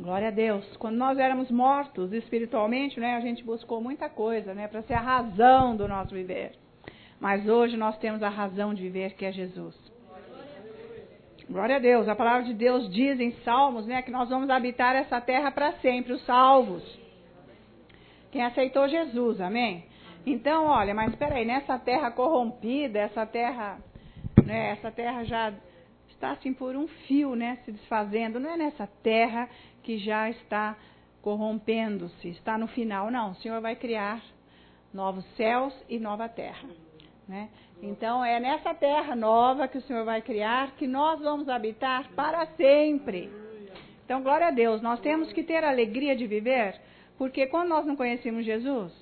Glória a Deus. Quando nós éramos mortos espiritualmente, né, a gente buscou muita coisa, né, para ser a razão do nosso viver. Mas hoje nós temos a razão de viver, que é Jesus. Glória a Deus. A palavra de Deus diz em Salmos, né, que nós vamos habitar essa terra para sempre, os salvos. Quem aceitou Jesus, amém? Então, olha, mas espera aí, nessa terra corrompida, essa terra, né, essa terra já está assim por um fio, né, se desfazendo. Não é nessa terra que já está corrompendo-se, está no final. Não, o Senhor vai criar novos céus e nova terra. Né? Então é nessa terra nova que o Senhor vai criar que nós vamos habitar para sempre. Então, glória a Deus, nós temos que ter a alegria de viver, porque quando nós não conhecemos Jesus,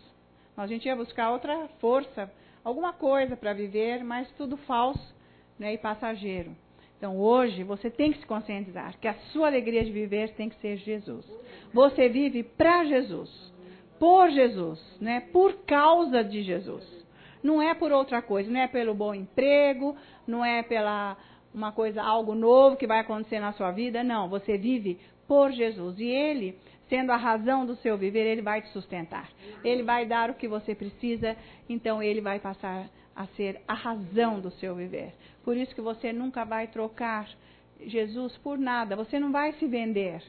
a gente ia buscar outra força, alguma coisa para viver, mas tudo falso né, e passageiro. Então hoje você tem que se conscientizar que a sua alegria de viver tem que ser Jesus. Você vive para Jesus, por Jesus, né? Por causa de Jesus. Não é por outra coisa, não é pelo bom emprego, não é pela uma coisa, algo novo que vai acontecer na sua vida, não. Você vive por Jesus e Ele, sendo a razão do seu viver, Ele vai te sustentar. Ele vai dar o que você precisa, então Ele vai passar a ser a razão do seu viver. Por isso que você nunca vai trocar Jesus por nada, você não vai se vender.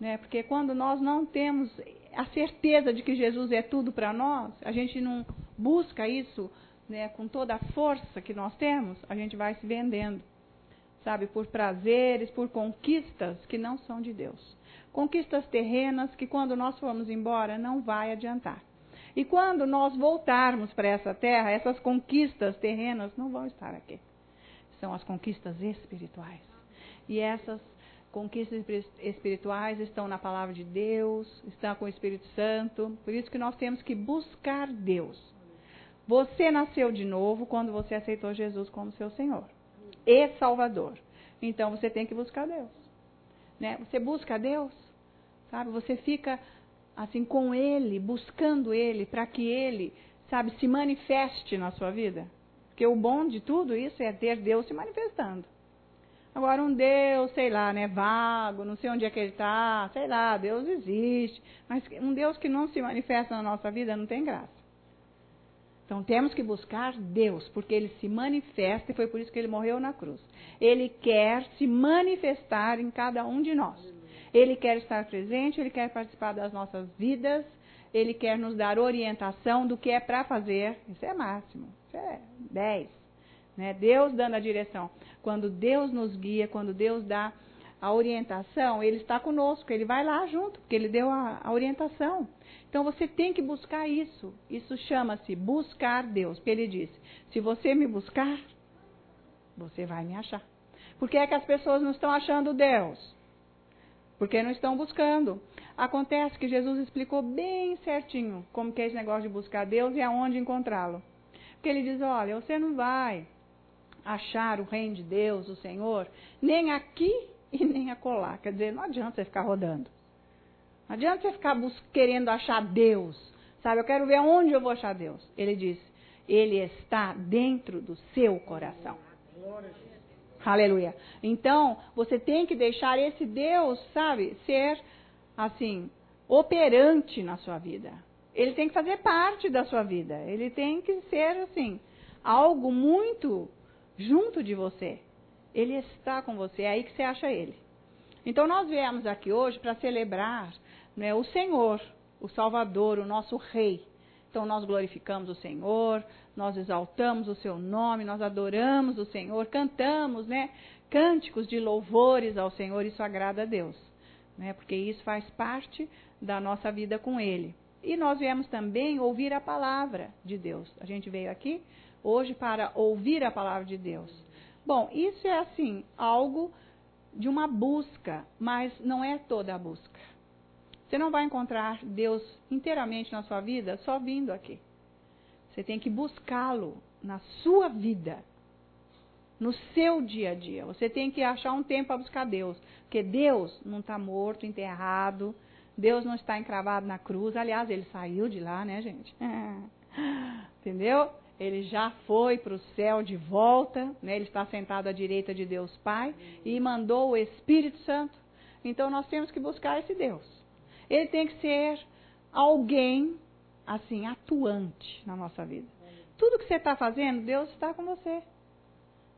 Né? Porque quando nós não temos a certeza de que Jesus é tudo para nós, a gente não busca isso né, com toda a força que nós temos, a gente vai se vendendo. Sabe, por prazeres, por conquistas que não são de Deus. Conquistas terrenas que quando nós formos embora não vai adiantar. E quando nós voltarmos para essa terra, essas conquistas terrenas não vão estar aqui são as conquistas espirituais. E essas conquistas espirituais estão na palavra de Deus, estão com o Espírito Santo. Por isso que nós temos que buscar Deus. Você nasceu de novo quando você aceitou Jesus como seu Senhor e Salvador. Então você tem que buscar Deus. Né? Você busca Deus, sabe? Você fica assim com Ele, buscando Ele, para que Ele, sabe, se manifeste na sua vida. Porque o bom de tudo isso é ter Deus se manifestando. Agora, um Deus, sei lá, né, vago, não sei onde é que ele está, sei lá, Deus existe. Mas um Deus que não se manifesta na nossa vida não tem graça. Então temos que buscar Deus, porque ele se manifesta e foi por isso que ele morreu na cruz. Ele quer se manifestar em cada um de nós. Ele quer estar presente, ele quer participar das nossas vidas, ele quer nos dar orientação do que é para fazer. Isso é máximo. Isso é 10. Né? Deus dando a direção. Quando Deus nos guia, quando Deus dá a orientação, Ele está conosco, Ele vai lá junto, porque Ele deu a, a orientação. Então você tem que buscar isso. Isso chama-se buscar Deus. Porque Ele disse: se você me buscar, você vai me achar. Por que é que as pessoas não estão achando Deus? Porque não estão buscando. Acontece que Jesus explicou bem certinho como que é esse negócio de buscar Deus e aonde encontrá-lo. Porque ele diz, olha, você não vai achar o reino de Deus, o Senhor, nem aqui e nem acolá. Quer dizer, não adianta você ficar rodando. Não adianta você ficar querendo achar Deus. Sabe, eu quero ver onde eu vou achar Deus. Ele diz, ele está dentro do seu coração. Aleluia. Então, você tem que deixar esse Deus, sabe, ser assim, operante na sua vida. Ele tem que fazer parte da sua vida. Ele tem que ser assim, algo muito junto de você. Ele está com você, é aí que você acha ele. Então nós viemos aqui hoje para celebrar né, o Senhor, o Salvador, o nosso Rei. Então nós glorificamos o Senhor, nós exaltamos o seu nome, nós adoramos o Senhor, cantamos, né, cânticos de louvores ao Senhor, isso agrada a Deus né? porque isso faz parte da nossa vida com Ele. E nós viemos também ouvir a palavra de Deus. A gente veio aqui hoje para ouvir a palavra de Deus. Bom, isso é assim, algo de uma busca, mas não é toda a busca. Você não vai encontrar Deus inteiramente na sua vida só vindo aqui. Você tem que buscá-lo na sua vida no seu dia a dia. Você tem que achar um tempo para buscar Deus. Porque Deus não está morto, enterrado. Deus não está encravado na cruz. Aliás, ele saiu de lá, né, gente? Entendeu? Ele já foi para o céu de volta. Né? Ele está sentado à direita de Deus Pai. E mandou o Espírito Santo. Então nós temos que buscar esse Deus. Ele tem que ser alguém, assim, atuante na nossa vida. Tudo que você está fazendo, Deus está com você.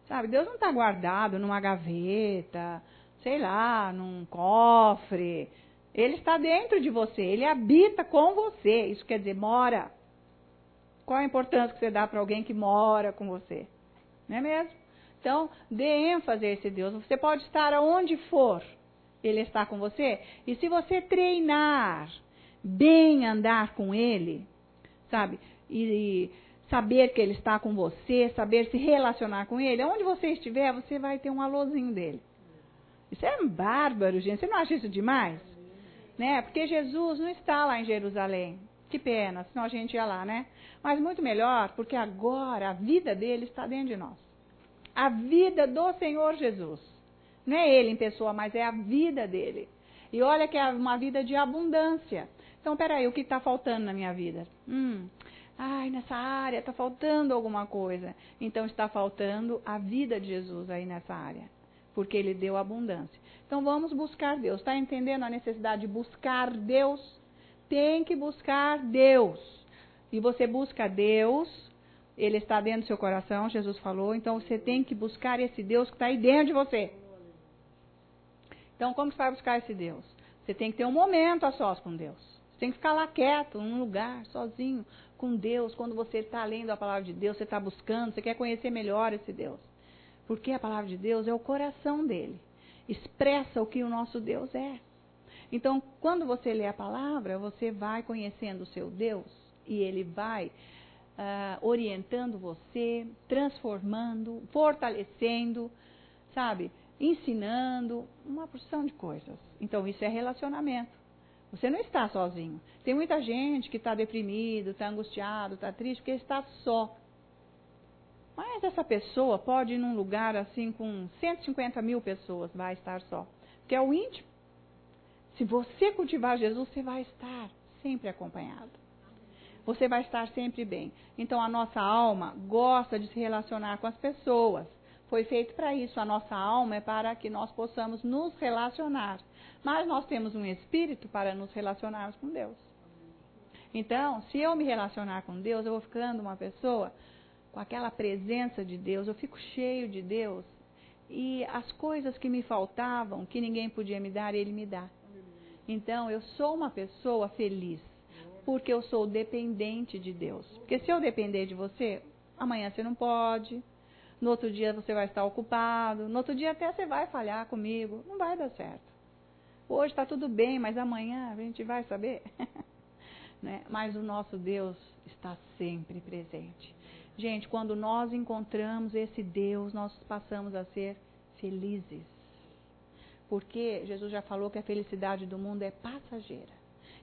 Sabe, Deus não está guardado numa gaveta, sei lá, num cofre. Ele está dentro de você, ele habita com você. Isso quer dizer, mora. Qual a importância que você dá para alguém que mora com você? Não é mesmo? Então, dê ênfase a esse Deus. Você pode estar aonde for, ele está com você. E se você treinar bem andar com ele, sabe? E, saber que ele está com você, saber se relacionar com ele, onde você estiver, você vai ter um alôzinho dele. Isso é bárbaro, gente. Você não acha isso demais? Né? Porque Jesus não está lá em Jerusalém. Que pena, senão a gente ia lá, né? Mas muito melhor, porque agora a vida dele está dentro de nós. A vida do Senhor Jesus. Não é ele em pessoa, mas é a vida dele. E olha que é uma vida de abundância. Então, peraí, o que está faltando na minha vida? Hum, ai, nessa área está faltando alguma coisa. Então, está faltando a vida de Jesus aí nessa área porque ele deu abundância. Então vamos buscar Deus. Está entendendo a necessidade de buscar Deus? Tem que buscar Deus. E você busca Deus, ele está dentro do seu coração, Jesus falou. Então você tem que buscar esse Deus que está aí dentro de você. Então como você vai buscar esse Deus? Você tem que ter um momento a sós com Deus. Tem que ficar lá quieto, num lugar, sozinho, com Deus. Quando você está lendo a palavra de Deus, você está buscando, você quer conhecer melhor esse Deus. Porque a palavra de Deus é o coração dele. Expressa o que o nosso Deus é. Então, quando você lê a palavra, você vai conhecendo o seu Deus e ele vai uh, orientando você, transformando, fortalecendo, sabe? Ensinando, uma porção de coisas. Então, isso é relacionamento. Você não está sozinho. Tem muita gente que está deprimido, está angustiado, está triste, porque está só. Mas essa pessoa pode ir num lugar assim com 150 mil pessoas, vai estar só. Que é o íntimo. Se você cultivar Jesus, você vai estar sempre acompanhado. Você vai estar sempre bem. Então a nossa alma gosta de se relacionar com as pessoas. Foi feito para isso. A nossa alma é para que nós possamos nos relacionar. Mas nós temos um espírito para nos relacionarmos com Deus. Então, se eu me relacionar com Deus, eu vou ficando uma pessoa com aquela presença de Deus, eu fico cheio de Deus. E as coisas que me faltavam, que ninguém podia me dar, Ele me dá. Então, eu sou uma pessoa feliz, porque eu sou dependente de Deus. Porque se eu depender de você, amanhã você não pode, no outro dia você vai estar ocupado, no outro dia até você vai falhar comigo, não vai dar certo. Hoje está tudo bem, mas amanhã a gente vai saber. né? Mas o nosso Deus está sempre presente. Gente, quando nós encontramos esse Deus, nós passamos a ser felizes. Porque Jesus já falou que a felicidade do mundo é passageira.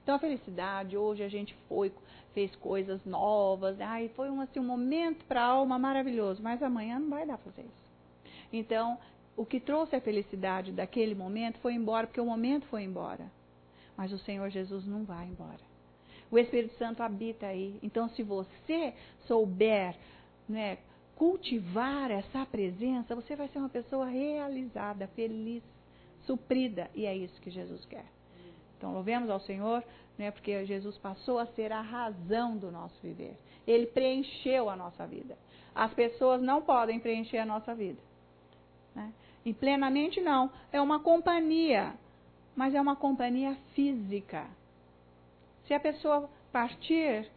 Então a felicidade, hoje a gente foi, fez coisas novas, ai, foi um, assim, um momento para a alma maravilhoso, mas amanhã não vai dar para fazer isso. Então, o que trouxe a felicidade daquele momento foi embora, porque o momento foi embora. Mas o Senhor Jesus não vai embora. O Espírito Santo habita aí. Então, se você souber né, cultivar essa presença, você vai ser uma pessoa realizada, feliz, suprida. E é isso que Jesus quer. Então, louvemos ao Senhor, né, porque Jesus passou a ser a razão do nosso viver. Ele preencheu a nossa vida. As pessoas não podem preencher a nossa vida. Né? E plenamente não. É uma companhia, mas é uma companhia física. Se a pessoa partir,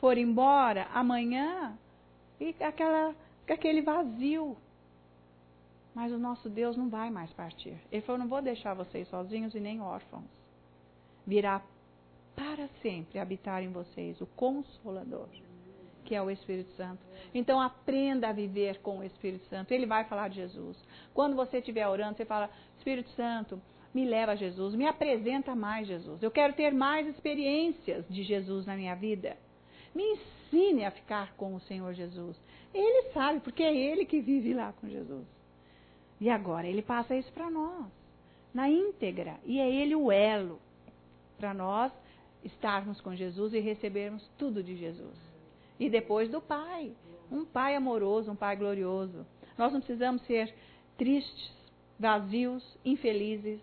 for embora, amanhã, e aquela, aquele vazio. Mas o nosso Deus não vai mais partir. Ele falou: não vou deixar vocês sozinhos e nem órfãos. Virá para sempre habitar em vocês o Consolador, que é o Espírito Santo. Então aprenda a viver com o Espírito Santo. Ele vai falar de Jesus. Quando você estiver orando, você fala: Espírito Santo, me leva a Jesus, me apresenta mais Jesus. Eu quero ter mais experiências de Jesus na minha vida. Me ensine a ficar com o Senhor Jesus. Ele sabe, porque é Ele que vive lá com Jesus. E agora, Ele passa isso para nós, na íntegra. E é Ele o elo para nós estarmos com Jesus e recebermos tudo de Jesus. E depois do Pai, um Pai amoroso, um Pai glorioso. Nós não precisamos ser tristes, vazios, infelizes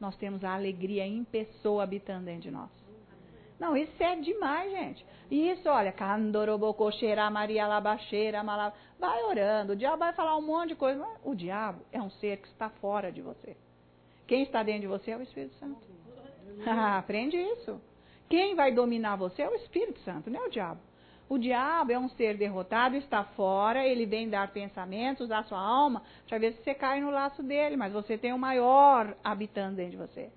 nós temos a alegria em pessoa habitando dentro de nós. Não, isso é demais, gente. Isso, olha, candorobococheira, Maria labacheira. Vai orando. O diabo vai falar um monte de coisa. O diabo é um ser que está fora de você. Quem está dentro de você é o Espírito Santo. Aprende isso. Quem vai dominar você é o Espírito Santo, não é o diabo. O diabo é um ser derrotado, está fora, ele vem dar pensamentos à sua alma para ver se você cai no laço dele, mas você tem o maior habitando dentro de você.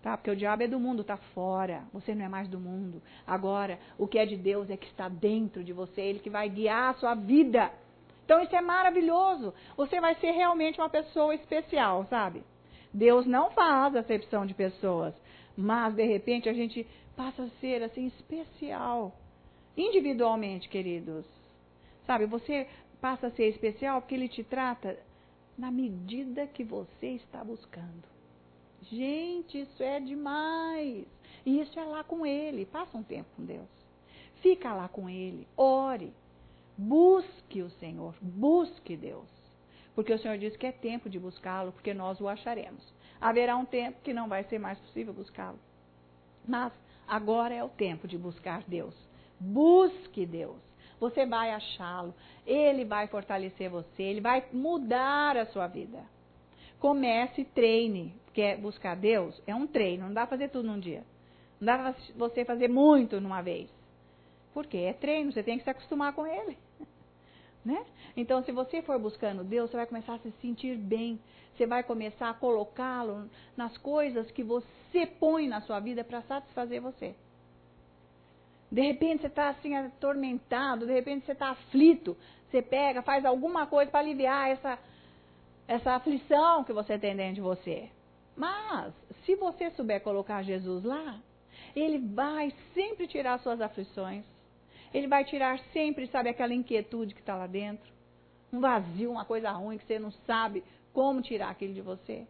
Tá? Porque o diabo é do mundo, está fora. Você não é mais do mundo. Agora, o que é de Deus é que está dentro de você, ele que vai guiar a sua vida. Então isso é maravilhoso. Você vai ser realmente uma pessoa especial, sabe? Deus não faz acepção de pessoas, mas de repente a gente passa a ser assim especial. Individualmente, queridos. Sabe, você passa a ser especial porque ele te trata na medida que você está buscando. Gente, isso é demais. E isso é lá com Ele. Passa um tempo com Deus. Fica lá com Ele. Ore. Busque o Senhor. Busque Deus. Porque o Senhor diz que é tempo de buscá-lo, porque nós o acharemos. Haverá um tempo que não vai ser mais possível buscá-lo. Mas agora é o tempo de buscar Deus. Busque Deus. Você vai achá-lo. Ele vai fortalecer você. Ele vai mudar a sua vida. Comece, treine quer buscar Deus, é um treino, não dá pra fazer tudo num dia. Não dá pra você fazer muito numa vez. Porque é treino, você tem que se acostumar com ele. Né? Então, se você for buscando Deus, você vai começar a se sentir bem. Você vai começar a colocá-lo nas coisas que você põe na sua vida para satisfazer você. De repente você está assim atormentado, de repente você está aflito. Você pega, faz alguma coisa para aliviar essa, essa aflição que você tem dentro de você. Mas, se você souber colocar Jesus lá, ele vai sempre tirar suas aflições. Ele vai tirar sempre, sabe, aquela inquietude que está lá dentro. Um vazio, uma coisa ruim que você não sabe como tirar aquilo de você.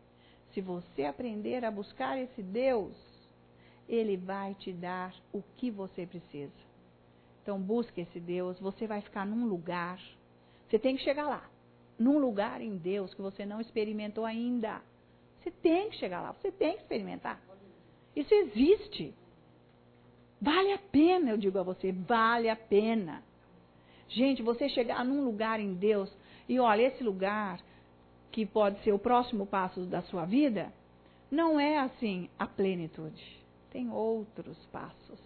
Se você aprender a buscar esse Deus, ele vai te dar o que você precisa. Então busque esse Deus, você vai ficar num lugar. Você tem que chegar lá, num lugar em Deus que você não experimentou ainda. Você tem que chegar lá, você tem que experimentar. Isso existe. Vale a pena, eu digo a você, vale a pena. Gente, você chegar num lugar em Deus, e olha, esse lugar, que pode ser o próximo passo da sua vida, não é assim a plenitude. Tem outros passos.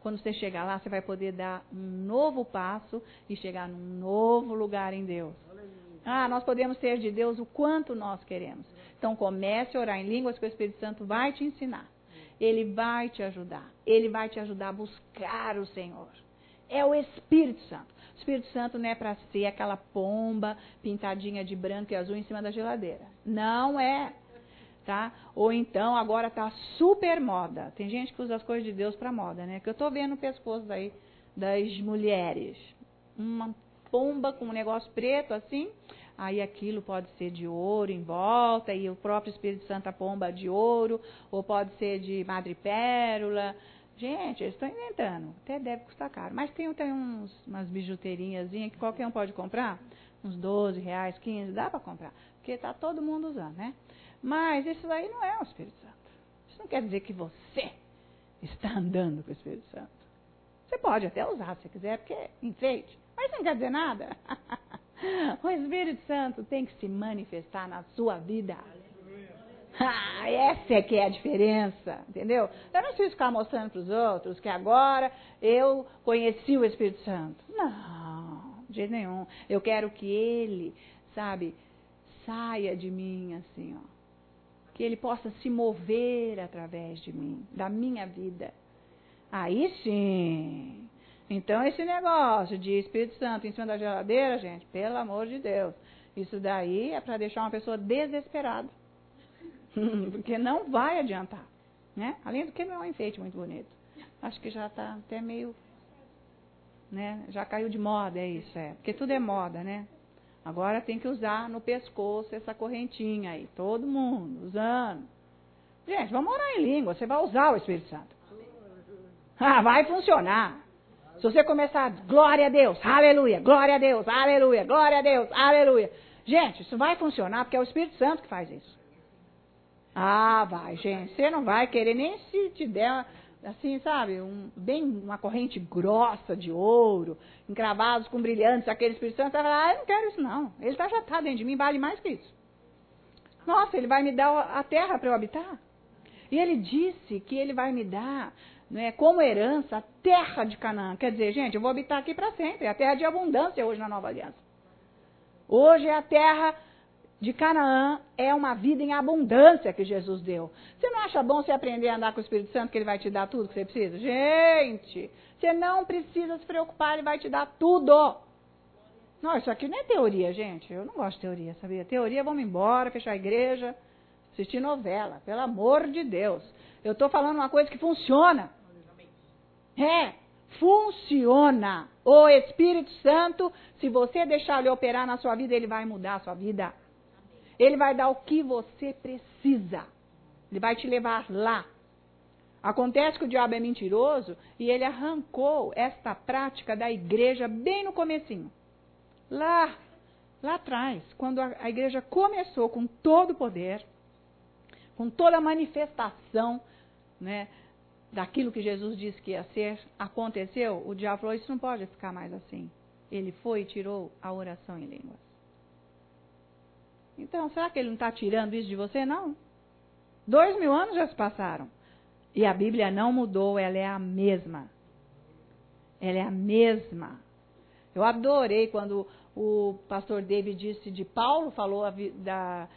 Quando você chegar lá, você vai poder dar um novo passo e chegar num novo lugar em Deus. Ah, nós podemos ser de Deus o quanto nós queremos. Então comece a orar em línguas que o Espírito Santo vai te ensinar. Ele vai te ajudar. Ele vai te ajudar a buscar o Senhor. É o Espírito Santo. O Espírito Santo não é para ser aquela pomba pintadinha de branco e azul em cima da geladeira. Não é. Tá? Ou então agora tá super moda. Tem gente que usa as coisas de Deus para moda, né? Que eu tô vendo no pescoço daí das mulheres. Uma pomba com um negócio preto assim, aí aquilo pode ser de ouro em volta, e o próprio Espírito Santo pomba de ouro, ou pode ser de madrepérola. Gente, eles estão inventando. Até deve custar caro. Mas tem, tem uns, umas bijuterinhas que qualquer um pode comprar. Uns 12 reais, 15, dá para comprar. Porque está todo mundo usando, né? Mas isso aí não é o Espírito Santo. Isso não quer dizer que você está andando com o Espírito Santo. Você pode até usar se quiser, porque enfeite. Mas não quer dizer nada. O Espírito Santo tem que se manifestar na sua vida. Ah, essa é que é a diferença, entendeu? Eu não preciso ficar mostrando para os outros que agora eu conheci o Espírito Santo. Não, de jeito nenhum. Eu quero que ele, sabe, saia de mim assim, ó. Que ele possa se mover através de mim, da minha vida. Aí sim, então, esse negócio de Espírito Santo em cima da geladeira, gente, pelo amor de Deus, isso daí é para deixar uma pessoa desesperada. Porque não vai adiantar. Né? Além do que não é um enfeite muito bonito. Acho que já está até meio. Né? Já caiu de moda, é isso, é. Porque tudo é moda, né? Agora tem que usar no pescoço essa correntinha aí. Todo mundo usando. Gente, vamos orar em língua. Você vai usar o Espírito Santo. Ah, vai funcionar. Se você começar, glória a Deus, aleluia, glória a Deus, aleluia, glória a Deus, aleluia. Gente, isso vai funcionar porque é o Espírito Santo que faz isso. Ah, vai, gente. Você não vai querer nem se te der, assim, sabe, um, bem uma corrente grossa de ouro, encravados com brilhantes, aquele Espírito Santo. Você vai falar, ah, eu não quero isso, não. Ele tá, já está dentro de mim, vale mais que isso. Nossa, ele vai me dar a terra para eu habitar. E ele disse que ele vai me dar né, como herança a terra de Canaã. Quer dizer, gente, eu vou habitar aqui para sempre. É a terra de abundância hoje na nova aliança. Hoje é a terra de Canaã, é uma vida em abundância que Jesus deu. Você não acha bom você aprender a andar com o Espírito Santo, que ele vai te dar tudo que você precisa? Gente, você não precisa se preocupar, ele vai te dar tudo. Não, isso aqui não é teoria, gente. Eu não gosto de teoria, sabia? Teoria, vamos embora, fechar a igreja, assistir novela. Pelo amor de Deus. Eu estou falando uma coisa que funciona. É, funciona. O Espírito Santo, se você deixar ele operar na sua vida, ele vai mudar a sua vida. Ele vai dar o que você precisa. Ele vai te levar lá. Acontece que o diabo é mentiroso e ele arrancou esta prática da igreja bem no comecinho. Lá, lá atrás, quando a, a igreja começou com todo o poder, com toda a manifestação, né, daquilo que Jesus disse que ia ser, aconteceu, o diabo falou, isso não pode ficar mais assim. Ele foi e tirou a oração em línguas. Então, será que ele não está tirando isso de você? Não. Dois mil anos já se passaram. E a Bíblia não mudou, ela é a mesma. Ela é a mesma. Eu adorei quando o pastor David disse de Paulo, falou da,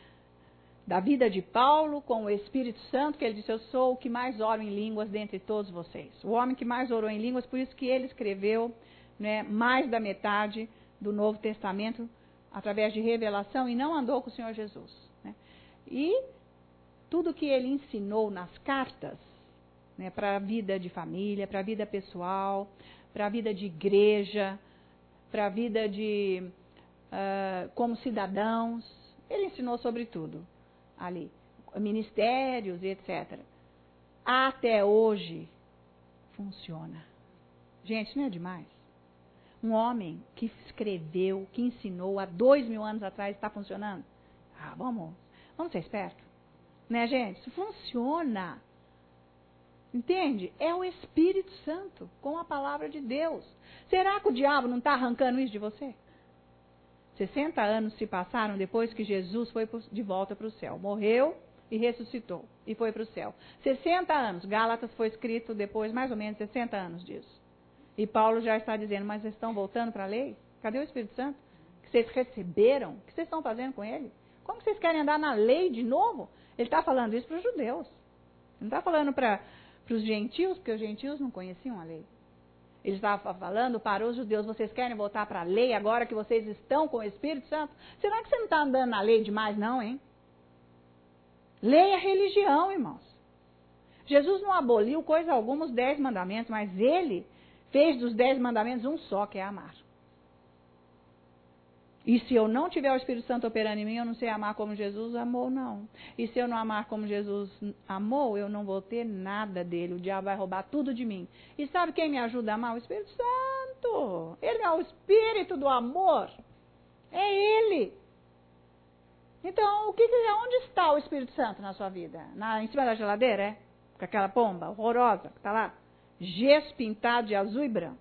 da vida de Paulo com o Espírito Santo, que ele disse: Eu sou o que mais oro em línguas dentre todos vocês. O homem que mais orou em línguas, por isso que ele escreveu né, mais da metade do Novo Testamento através de revelação e não andou com o Senhor Jesus. Né? E tudo que ele ensinou nas cartas, né, para a vida de família, para a vida pessoal, para a vida de igreja, para a vida de uh, como cidadãos, ele ensinou sobre tudo ali, ministérios e etc. Até hoje funciona. Gente, não é demais? Um homem que escreveu, que ensinou há dois mil anos atrás, está funcionando? Ah, vamos, vamos ser espertos. Né, gente? Isso funciona. Entende? É o Espírito Santo com a palavra de Deus. Será que o diabo não está arrancando isso de você? 60 anos se passaram depois que Jesus foi de volta para o céu. Morreu e ressuscitou e foi para o céu. 60 anos. Gálatas foi escrito depois, mais ou menos 60 anos disso. E Paulo já está dizendo, mas vocês estão voltando para a lei? Cadê o Espírito Santo? Que vocês receberam? O que vocês estão fazendo com ele? Como vocês querem andar na lei de novo? Ele está falando isso para os judeus. Não está falando para os gentios, porque os gentios não conheciam a lei. Ele estava falando para os judeus, vocês querem voltar para a lei agora que vocês estão com o Espírito Santo? Será que você não está andando na lei demais, não, hein? Lei é religião, irmãos. Jesus não aboliu coisa alguma os dez mandamentos, mas ele fez dos dez mandamentos um só, que é amar. E se eu não tiver o Espírito Santo operando em mim, eu não sei amar como Jesus amou, não. E se eu não amar como Jesus amou, eu não vou ter nada dele. O diabo vai roubar tudo de mim. E sabe quem me ajuda a amar? O Espírito Santo. Ele é o Espírito do amor. É Ele. Então, o que, onde está o Espírito Santo na sua vida? Na, em cima da geladeira, é? Com aquela pomba horrorosa que está lá? Gesso pintado de azul e branco.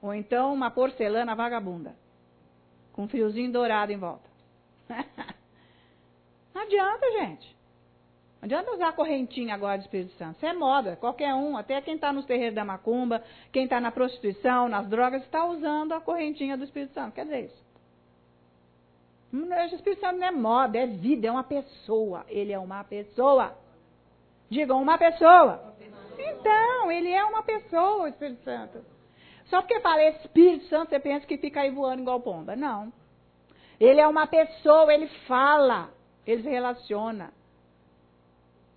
Ou então uma porcelana vagabunda com um fiozinho dourado em volta. Não adianta, gente. Não adianta usar a correntinha agora do Espírito Santo. Isso é moda. Qualquer um, até quem está nos terreiros da macumba, quem está na prostituição, nas drogas, está usando a correntinha do Espírito Santo. Quer dizer isso? O Espírito Santo não é moda, é vida, é uma pessoa. Ele é uma pessoa. Digam, uma pessoa. Então, ele é uma pessoa, o Espírito Santo. Só porque fala Espírito Santo, você pensa que fica aí voando igual pomba. Não. Ele é uma pessoa, ele fala, ele se relaciona.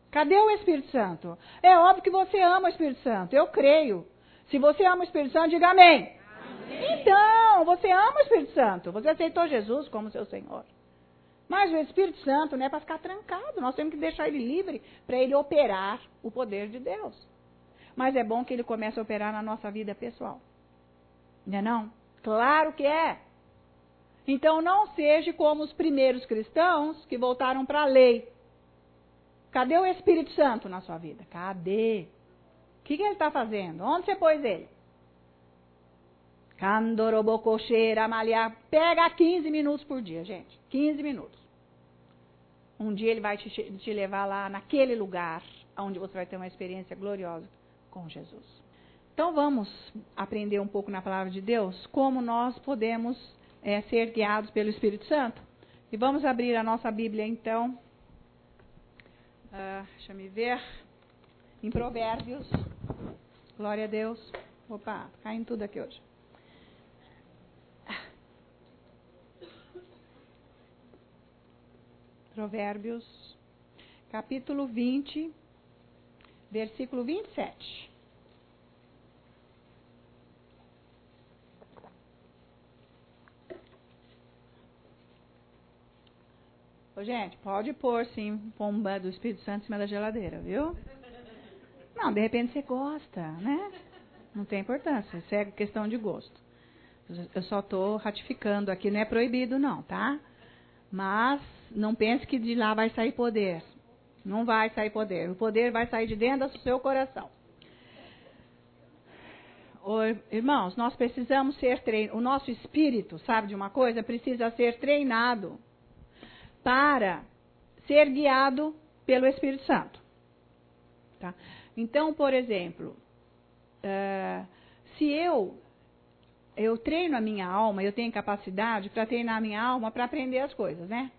Cadê o Espírito Santo? É óbvio que você ama o Espírito Santo, eu creio. Se você ama o Espírito Santo, diga amém. amém. Então, você ama o Espírito Santo, você aceitou Jesus como seu Senhor. Mas o Espírito Santo não é para ficar trancado, nós temos que deixar ele livre para ele operar o poder de Deus. Mas é bom que ele comece a operar na nossa vida pessoal. Não é não? Claro que é. Então não seja como os primeiros cristãos que voltaram para a lei. Cadê o Espírito Santo na sua vida? Cadê? O que, que ele está fazendo? Onde você pôs ele? Candorobococheira, malhar. Pega 15 minutos por dia, gente. 15 minutos. Um dia ele vai te, te levar lá naquele lugar onde você vai ter uma experiência gloriosa com Jesus. Então vamos aprender um pouco na palavra de Deus como nós podemos é, ser guiados pelo Espírito Santo. E vamos abrir a nossa Bíblia então. Uh, deixa me ver. Em Provérbios. Glória a Deus. Opa, caindo tudo aqui hoje. Provérbios, capítulo 20, versículo 27. Ô, gente, pode pôr sim pomba do Espírito Santo em cima da geladeira, viu? Não, de repente você gosta, né? Não tem importância, isso é questão de gosto. Eu só estou ratificando aqui, não é proibido não, tá? Mas não pense que de lá vai sair poder. Não vai sair poder. O poder vai sair de dentro do seu coração. irmãos, nós precisamos ser treinados. O nosso espírito, sabe de uma coisa? Precisa ser treinado para ser guiado pelo Espírito Santo. Tá? Então, por exemplo, uh, se eu eu treino a minha alma, eu tenho capacidade para treinar a minha alma para aprender as coisas, né?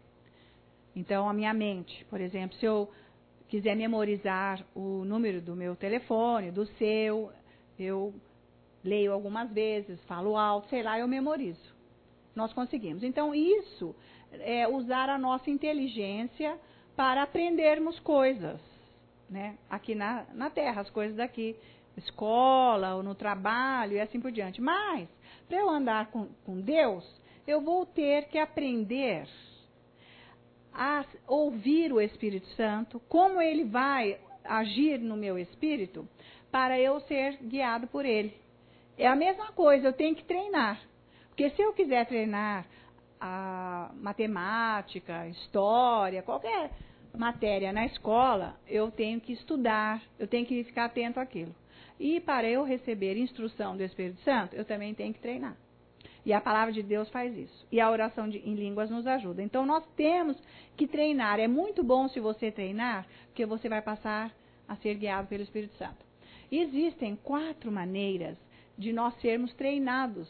Então, a minha mente, por exemplo, se eu quiser memorizar o número do meu telefone, do seu, eu leio algumas vezes, falo alto, sei lá, eu memorizo. Nós conseguimos. Então, isso é usar a nossa inteligência para aprendermos coisas, né? Aqui na, na Terra, as coisas daqui, escola ou no trabalho e assim por diante. Mas, para eu andar com, com Deus, eu vou ter que aprender a ouvir o Espírito Santo, como ele vai agir no meu espírito, para eu ser guiado por ele. É a mesma coisa, eu tenho que treinar. Porque se eu quiser treinar a matemática, história, qualquer matéria na escola, eu tenho que estudar, eu tenho que ficar atento àquilo. E para eu receber instrução do Espírito Santo, eu também tenho que treinar. E a palavra de Deus faz isso. E a oração de, em línguas nos ajuda. Então nós temos que treinar. É muito bom se você treinar, porque você vai passar a ser guiado pelo Espírito Santo. Existem quatro maneiras de nós sermos treinados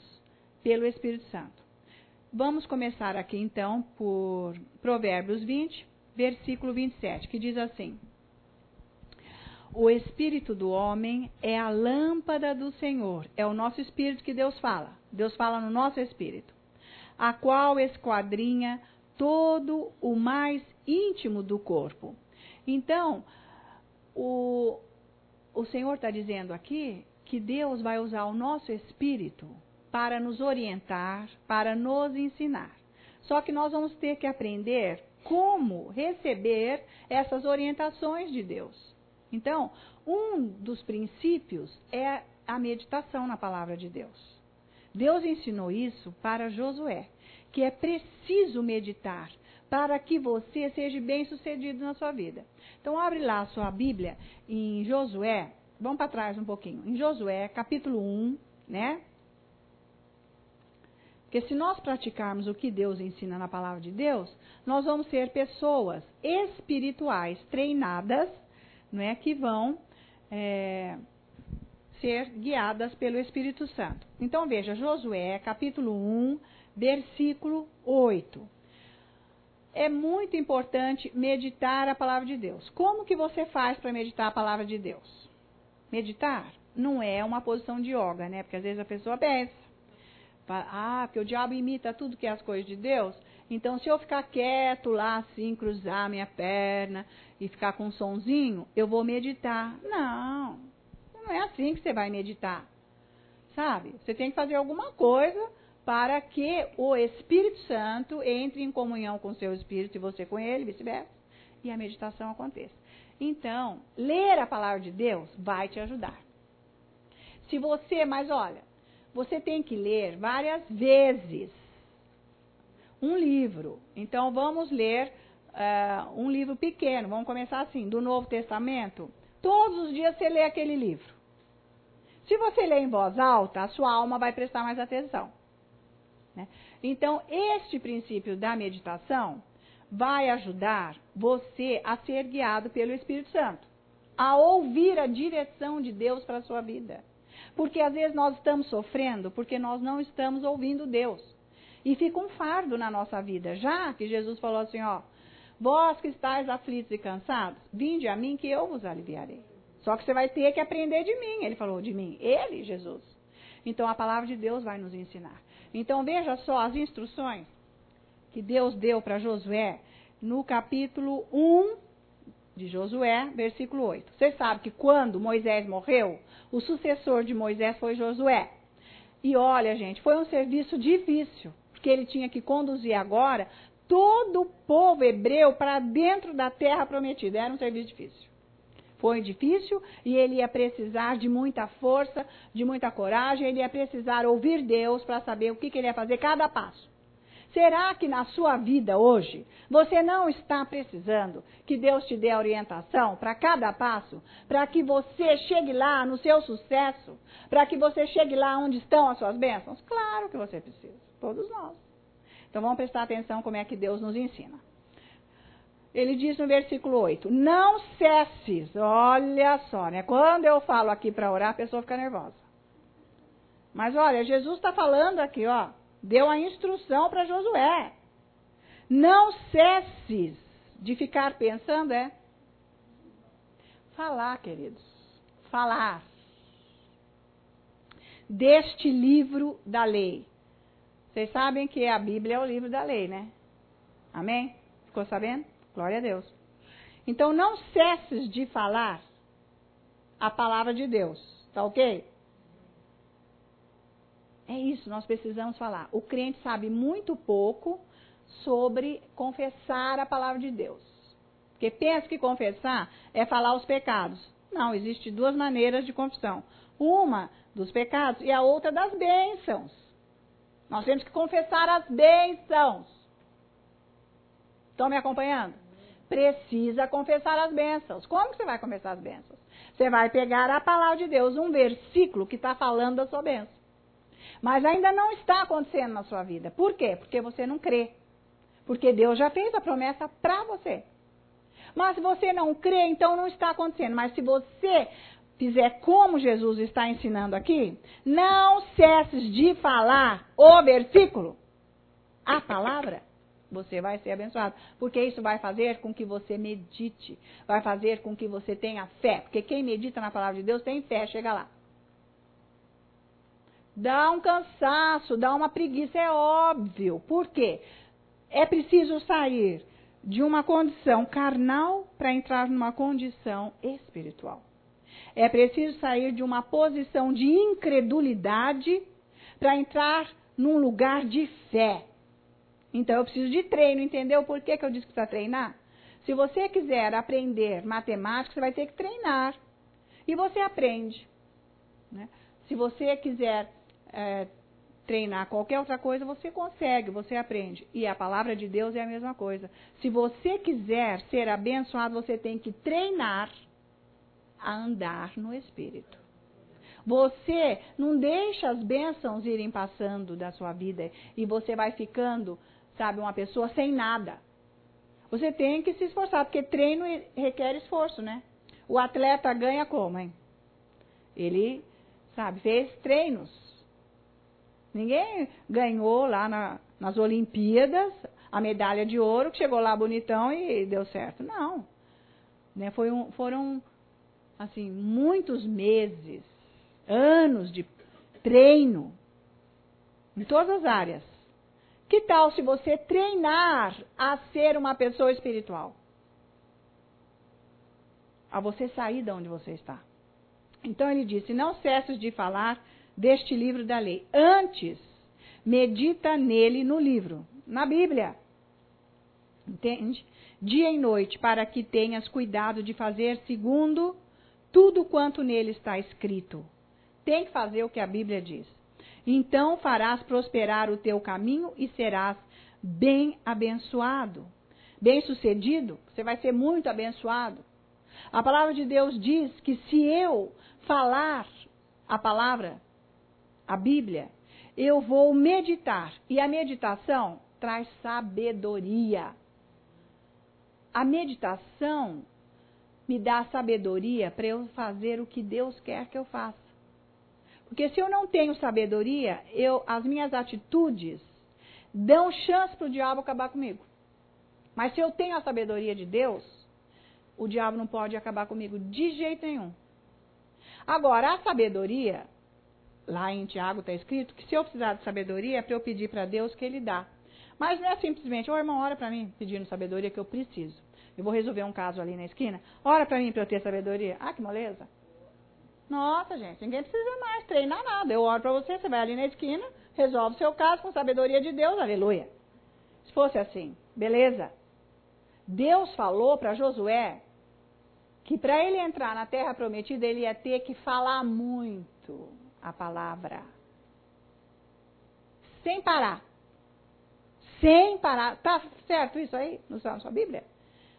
pelo Espírito Santo. Vamos começar aqui então por Provérbios 20, versículo 27, que diz assim: O espírito do homem é a lâmpada do Senhor, é o nosso espírito que Deus fala. Deus fala no nosso espírito, a qual esquadrinha todo o mais íntimo do corpo. Então, o, o Senhor está dizendo aqui que Deus vai usar o nosso espírito para nos orientar, para nos ensinar. Só que nós vamos ter que aprender como receber essas orientações de Deus. Então, um dos princípios é a meditação na palavra de Deus. Deus ensinou isso para Josué, que é preciso meditar para que você seja bem-sucedido na sua vida. Então abre lá a sua Bíblia em Josué, vamos para trás um pouquinho. Em Josué, capítulo 1, né? Porque se nós praticarmos o que Deus ensina na palavra de Deus, nós vamos ser pessoas espirituais treinadas, não é, que vão é, ser guiadas pelo Espírito Santo. Então veja, Josué, capítulo 1, versículo 8. É muito importante meditar a palavra de Deus. Como que você faz para meditar a palavra de Deus? Meditar não é uma posição de yoga, né? Porque às vezes a pessoa pensa, ah, porque o diabo imita tudo que é as coisas de Deus. Então, se eu ficar quieto lá, assim, cruzar minha perna e ficar com um sonzinho, eu vou meditar. Não, não é assim que você vai meditar. Sabe? Você tem que fazer alguma coisa para que o Espírito Santo entre em comunhão com o seu espírito e você com ele, vice-versa, e a meditação aconteça. Então, ler a palavra de Deus vai te ajudar. Se você, mas olha, você tem que ler várias vezes um livro. Então, vamos ler uh, um livro pequeno, vamos começar assim, do Novo Testamento, todos os dias você lê aquele livro. Se você lê em voz alta, a sua alma vai prestar mais atenção. Né? Então, este princípio da meditação vai ajudar você a ser guiado pelo Espírito Santo, a ouvir a direção de Deus para a sua vida. Porque às vezes nós estamos sofrendo porque nós não estamos ouvindo Deus. E fica um fardo na nossa vida, já que Jesus falou assim, ó, vós que estáis aflitos e cansados, vinde a mim que eu vos aliviarei. Só que você vai ter que aprender de mim. Ele falou de mim, ele, Jesus. Então a palavra de Deus vai nos ensinar. Então veja só as instruções que Deus deu para Josué no capítulo 1 de Josué, versículo 8. Você sabe que quando Moisés morreu, o sucessor de Moisés foi Josué. E olha, gente, foi um serviço difícil, porque ele tinha que conduzir agora todo o povo hebreu para dentro da terra prometida. Era um serviço difícil. Foi difícil e ele ia precisar de muita força, de muita coragem, ele ia precisar ouvir Deus para saber o que, que ele ia fazer cada passo. Será que na sua vida hoje você não está precisando que Deus te dê orientação para cada passo, para que você chegue lá no seu sucesso, para que você chegue lá onde estão as suas bênçãos? Claro que você precisa, todos nós. Então vamos prestar atenção como é que Deus nos ensina. Ele diz no versículo 8: Não cesses. Olha só, né? Quando eu falo aqui para orar, a pessoa fica nervosa. Mas olha, Jesus está falando aqui, ó. Deu a instrução para Josué. Não cesses de ficar pensando, é? Falar, queridos. Falar. Deste livro da lei. Vocês sabem que a Bíblia é o livro da lei, né? Amém? Ficou sabendo? Glória a Deus. Então não cesses de falar a palavra de Deus, tá ok? É isso, nós precisamos falar. O crente sabe muito pouco sobre confessar a palavra de Deus. Porque pensa que confessar é falar os pecados. Não, existe duas maneiras de confissão. Uma dos pecados e a outra das bênçãos. Nós temos que confessar as bênçãos. Estão me acompanhando? precisa confessar as bênçãos. Como que você vai confessar as bênçãos? Você vai pegar a palavra de Deus, um versículo que está falando da sua bênção. Mas ainda não está acontecendo na sua vida. Por quê? Porque você não crê. Porque Deus já fez a promessa para você. Mas se você não crê, então não está acontecendo. Mas se você fizer como Jesus está ensinando aqui, não cesses de falar o versículo, a palavra você vai ser abençoado. Porque isso vai fazer com que você medite, vai fazer com que você tenha fé. Porque quem medita na palavra de Deus tem fé, chega lá. Dá um cansaço, dá uma preguiça, é óbvio. Por quê? É preciso sair de uma condição carnal para entrar numa condição espiritual. É preciso sair de uma posição de incredulidade para entrar num lugar de fé. Então eu preciso de treino, entendeu? Por que, que eu disse que precisa treinar? Se você quiser aprender matemática, você vai ter que treinar. E você aprende. Né? Se você quiser é, treinar qualquer outra coisa, você consegue, você aprende. E a palavra de Deus é a mesma coisa. Se você quiser ser abençoado, você tem que treinar a andar no Espírito. Você não deixa as bênçãos irem passando da sua vida e você vai ficando sabe, uma pessoa sem nada. Você tem que se esforçar, porque treino requer esforço, né? O atleta ganha como, hein? Ele, sabe, fez treinos. Ninguém ganhou lá na, nas Olimpíadas a medalha de ouro, que chegou lá bonitão e deu certo. Não. Né? Um, foram, assim, muitos meses, anos de treino em todas as áreas. Que tal se você treinar a ser uma pessoa espiritual? A você sair de onde você está. Então ele disse: Não cesses de falar deste livro da lei. Antes, medita nele no livro, na Bíblia. Entende? Dia e noite, para que tenhas cuidado de fazer segundo tudo quanto nele está escrito. Tem que fazer o que a Bíblia diz. Então farás prosperar o teu caminho e serás bem abençoado. bem-sucedido, você vai ser muito abençoado. A palavra de Deus diz que se eu falar a palavra, a Bíblia, eu vou meditar. E a meditação traz sabedoria. A meditação me dá sabedoria para eu fazer o que Deus quer que eu faça. Porque se eu não tenho sabedoria, eu, as minhas atitudes dão chance para o diabo acabar comigo. Mas se eu tenho a sabedoria de Deus, o diabo não pode acabar comigo de jeito nenhum. Agora, a sabedoria, lá em Tiago está escrito que se eu precisar de sabedoria é para eu pedir para Deus que Ele dá. Mas não é simplesmente, ô oh, irmão, ora para mim pedindo sabedoria que eu preciso. Eu vou resolver um caso ali na esquina. Ora para mim para eu ter sabedoria. Ah, que moleza. Nossa, gente, ninguém precisa mais treinar nada. Eu oro para você, você vai ali na esquina, resolve o seu caso com sabedoria de Deus, aleluia. Se fosse assim, beleza. Deus falou para Josué que para ele entrar na terra prometida, ele ia ter que falar muito a palavra. Sem parar. Sem parar. Tá certo isso aí na sua Bíblia?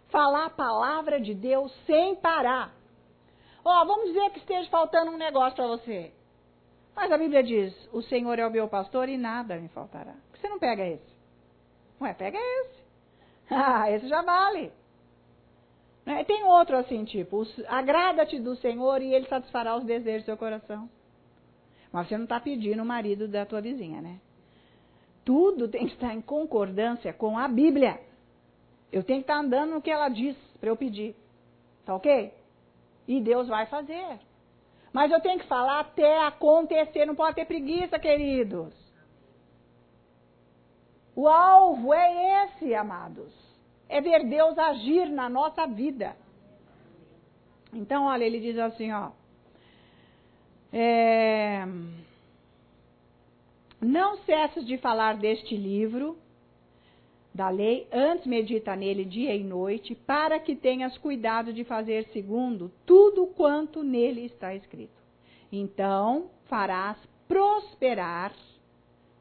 Falar a palavra de Deus sem parar. Ó, oh, vamos dizer que esteja faltando um negócio para você. Mas a Bíblia diz: O Senhor é o meu pastor e nada me faltará. Por que você não pega esse? Ué, pega esse. Ah, esse já vale. Né? Tem outro assim, tipo: Agrada-te do Senhor e ele satisfará os desejos do seu coração. Mas você não está pedindo o marido da tua vizinha, né? Tudo tem que estar em concordância com a Bíblia. Eu tenho que estar andando no que ela diz para eu pedir. Tá ok? E Deus vai fazer. Mas eu tenho que falar até acontecer, não pode ter preguiça, queridos. O alvo é esse, amados. É ver Deus agir na nossa vida. Então, olha, ele diz assim, ó. É, não cesses de falar deste livro da lei, antes medita nele dia e noite, para que tenhas cuidado de fazer segundo tudo quanto nele está escrito. Então farás prosperar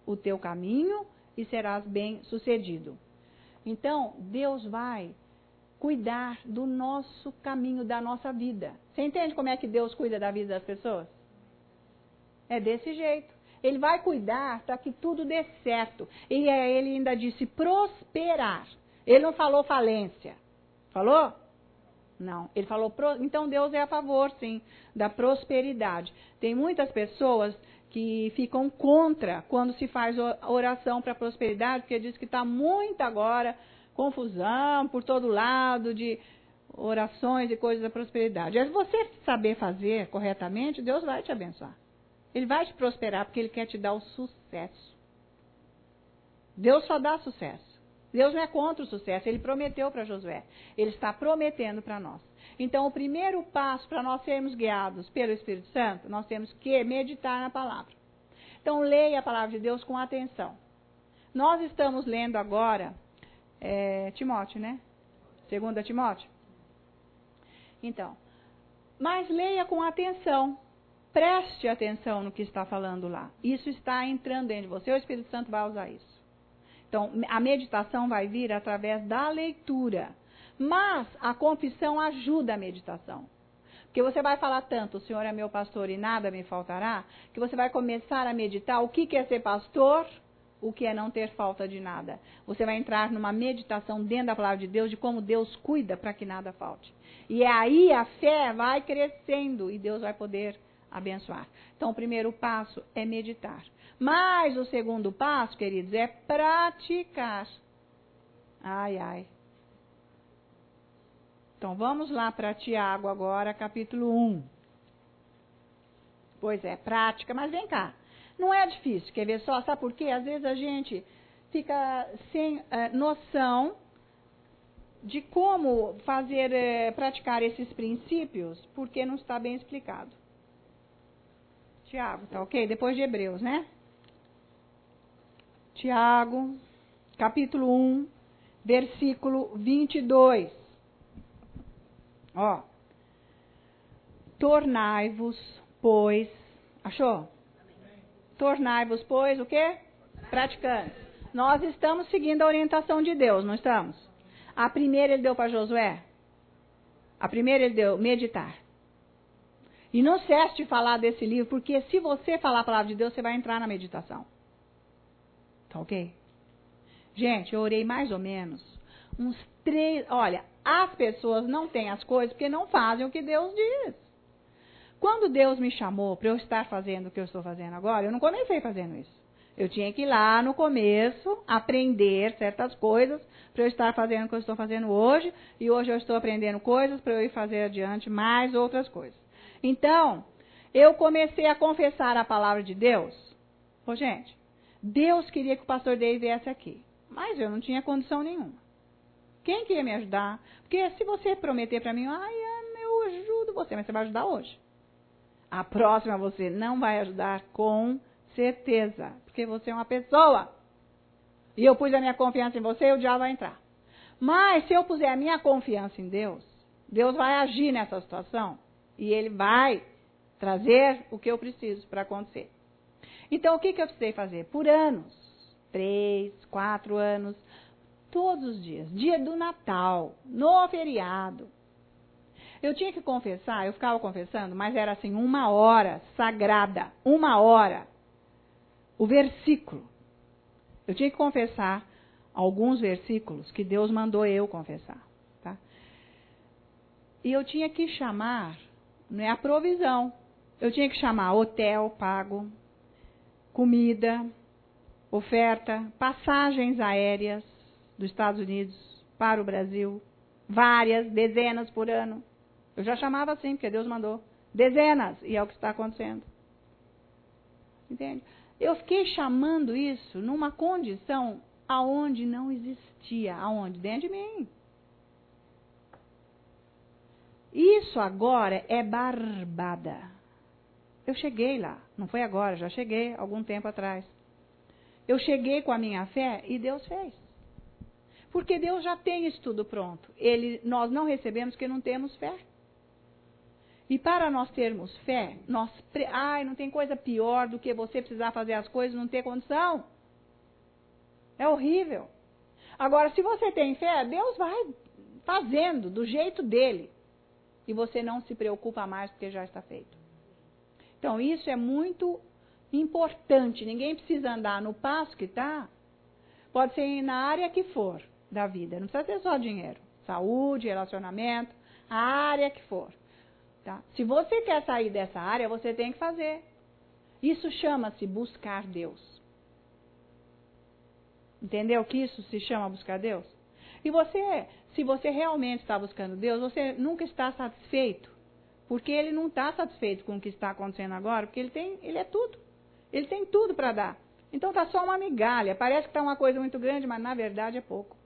o teu caminho e serás bem sucedido. Então, Deus vai cuidar do nosso caminho, da nossa vida. Você entende como é que Deus cuida da vida das pessoas? É desse jeito. Ele vai cuidar para que tudo dê certo. E ele ainda disse prosperar. Ele não falou falência. Falou? Não. Ele falou. Então Deus é a favor, sim, da prosperidade. Tem muitas pessoas que ficam contra quando se faz oração para prosperidade, porque diz que está muito agora confusão por todo lado de orações e coisas da prosperidade. Se você saber fazer corretamente, Deus vai te abençoar. Ele vai te prosperar porque ele quer te dar o sucesso. Deus só dá sucesso. Deus não é contra o sucesso, ele prometeu para Josué. Ele está prometendo para nós. Então, o primeiro passo para nós sermos guiados pelo Espírito Santo, nós temos que meditar na palavra. Então, leia a palavra de Deus com atenção. Nós estamos lendo agora é, Timóteo, né? Segunda Timóteo. Então, mas leia com atenção. Preste atenção no que está falando lá. Isso está entrando dentro de você. O Espírito Santo vai usar isso. Então, a meditação vai vir através da leitura. Mas a confissão ajuda a meditação. Porque você vai falar tanto, o Senhor é meu pastor e nada me faltará, que você vai começar a meditar o que é ser pastor, o que é não ter falta de nada. Você vai entrar numa meditação dentro da palavra de Deus de como Deus cuida para que nada falte. E aí a fé vai crescendo e Deus vai poder abençoar. Então, o primeiro passo é meditar. Mas o segundo passo, queridos, é praticar. Ai, ai. Então, vamos lá para Tiago agora, capítulo 1. Pois é, prática, mas vem cá. Não é difícil, quer ver só? Sabe por quê? Às vezes a gente fica sem uh, noção de como fazer, uh, praticar esses princípios, porque não está bem explicado. Tiago, tá ok? Depois de Hebreus, né? Tiago, capítulo 1, versículo 22. Ó. Tornai-vos, pois. Achou? Tornai-vos, pois, o quê? Praticantes. Nós estamos seguindo a orientação de Deus, não estamos? A primeira ele deu para Josué. A primeira ele deu meditar. E não cesse de falar desse livro, porque se você falar a palavra de Deus, você vai entrar na meditação. Tá ok? Gente, eu orei mais ou menos uns três. Olha, as pessoas não têm as coisas porque não fazem o que Deus diz. Quando Deus me chamou para eu estar fazendo o que eu estou fazendo agora, eu não comecei fazendo isso. Eu tinha que ir lá no começo aprender certas coisas para eu estar fazendo o que eu estou fazendo hoje, e hoje eu estou aprendendo coisas para eu ir fazer adiante mais outras coisas. Então, eu comecei a confessar a palavra de Deus. Ô, gente, Deus queria que o pastor Dave viesse aqui, mas eu não tinha condição nenhuma. Quem queria me ajudar? Porque se você prometer para mim, ai, eu ajudo você, mas você vai ajudar hoje. A próxima você não vai ajudar com certeza, porque você é uma pessoa. E eu pus a minha confiança em você, o diabo vai entrar. Mas se eu puser a minha confiança em Deus, Deus vai agir nessa situação e ele vai trazer o que eu preciso para acontecer. Então, o que, que eu precisei fazer? Por anos, três, quatro anos, todos os dias, dia do Natal, no feriado. Eu tinha que confessar, eu ficava confessando, mas era assim, uma hora sagrada, uma hora o versículo. Eu tinha que confessar alguns versículos que Deus mandou eu confessar. Tá? E eu tinha que chamar, não é a provisão. Eu tinha que chamar hotel pago, comida, oferta, passagens aéreas dos Estados Unidos para o Brasil, várias, dezenas por ano. Eu já chamava assim, porque Deus mandou. Dezenas, e é o que está acontecendo. Entende? Eu fiquei chamando isso numa condição aonde não existia. Aonde? Dentro de mim. Isso agora é barbada. Eu cheguei lá. Não foi agora, já cheguei algum tempo atrás. Eu cheguei com a minha fé e Deus fez. Porque Deus já tem isso tudo pronto. Ele, nós não recebemos porque não temos fé. E para nós termos fé, nós, ai, não tem coisa pior do que você precisar fazer as coisas e não ter condição. É horrível. Agora, se você tem fé, Deus vai fazendo do jeito dele. E você não se preocupa mais porque já está feito. Então, isso é muito importante. Ninguém precisa andar no passo que está. Pode ser na área que for da vida. Não precisa ter só dinheiro. Saúde, relacionamento, a área que for. Tá? Se você quer sair dessa área, você tem que fazer. Isso chama-se buscar Deus. Entendeu que isso se chama buscar Deus? E você, se você realmente está buscando Deus, você nunca está satisfeito. Porque ele não está satisfeito com o que está acontecendo agora, porque ele tem, ele é tudo. Ele tem tudo para dar. Então está só uma migalha. Parece que está uma coisa muito grande, mas na verdade é pouco.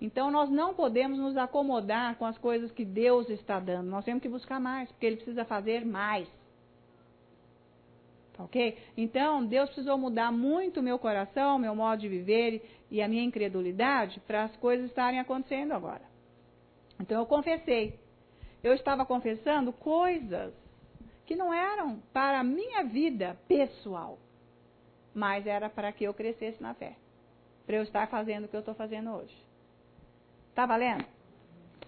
Então nós não podemos nos acomodar com as coisas que Deus está dando. Nós temos que buscar mais, porque Ele precisa fazer mais. Tá ok? Então Deus precisou mudar muito o meu coração, meu modo de viver e a minha incredulidade para as coisas estarem acontecendo agora. Então eu confessei. Eu estava confessando coisas que não eram para a minha vida pessoal, mas era para que eu crescesse na fé. Para eu estar fazendo o que eu estou fazendo hoje. Está valendo?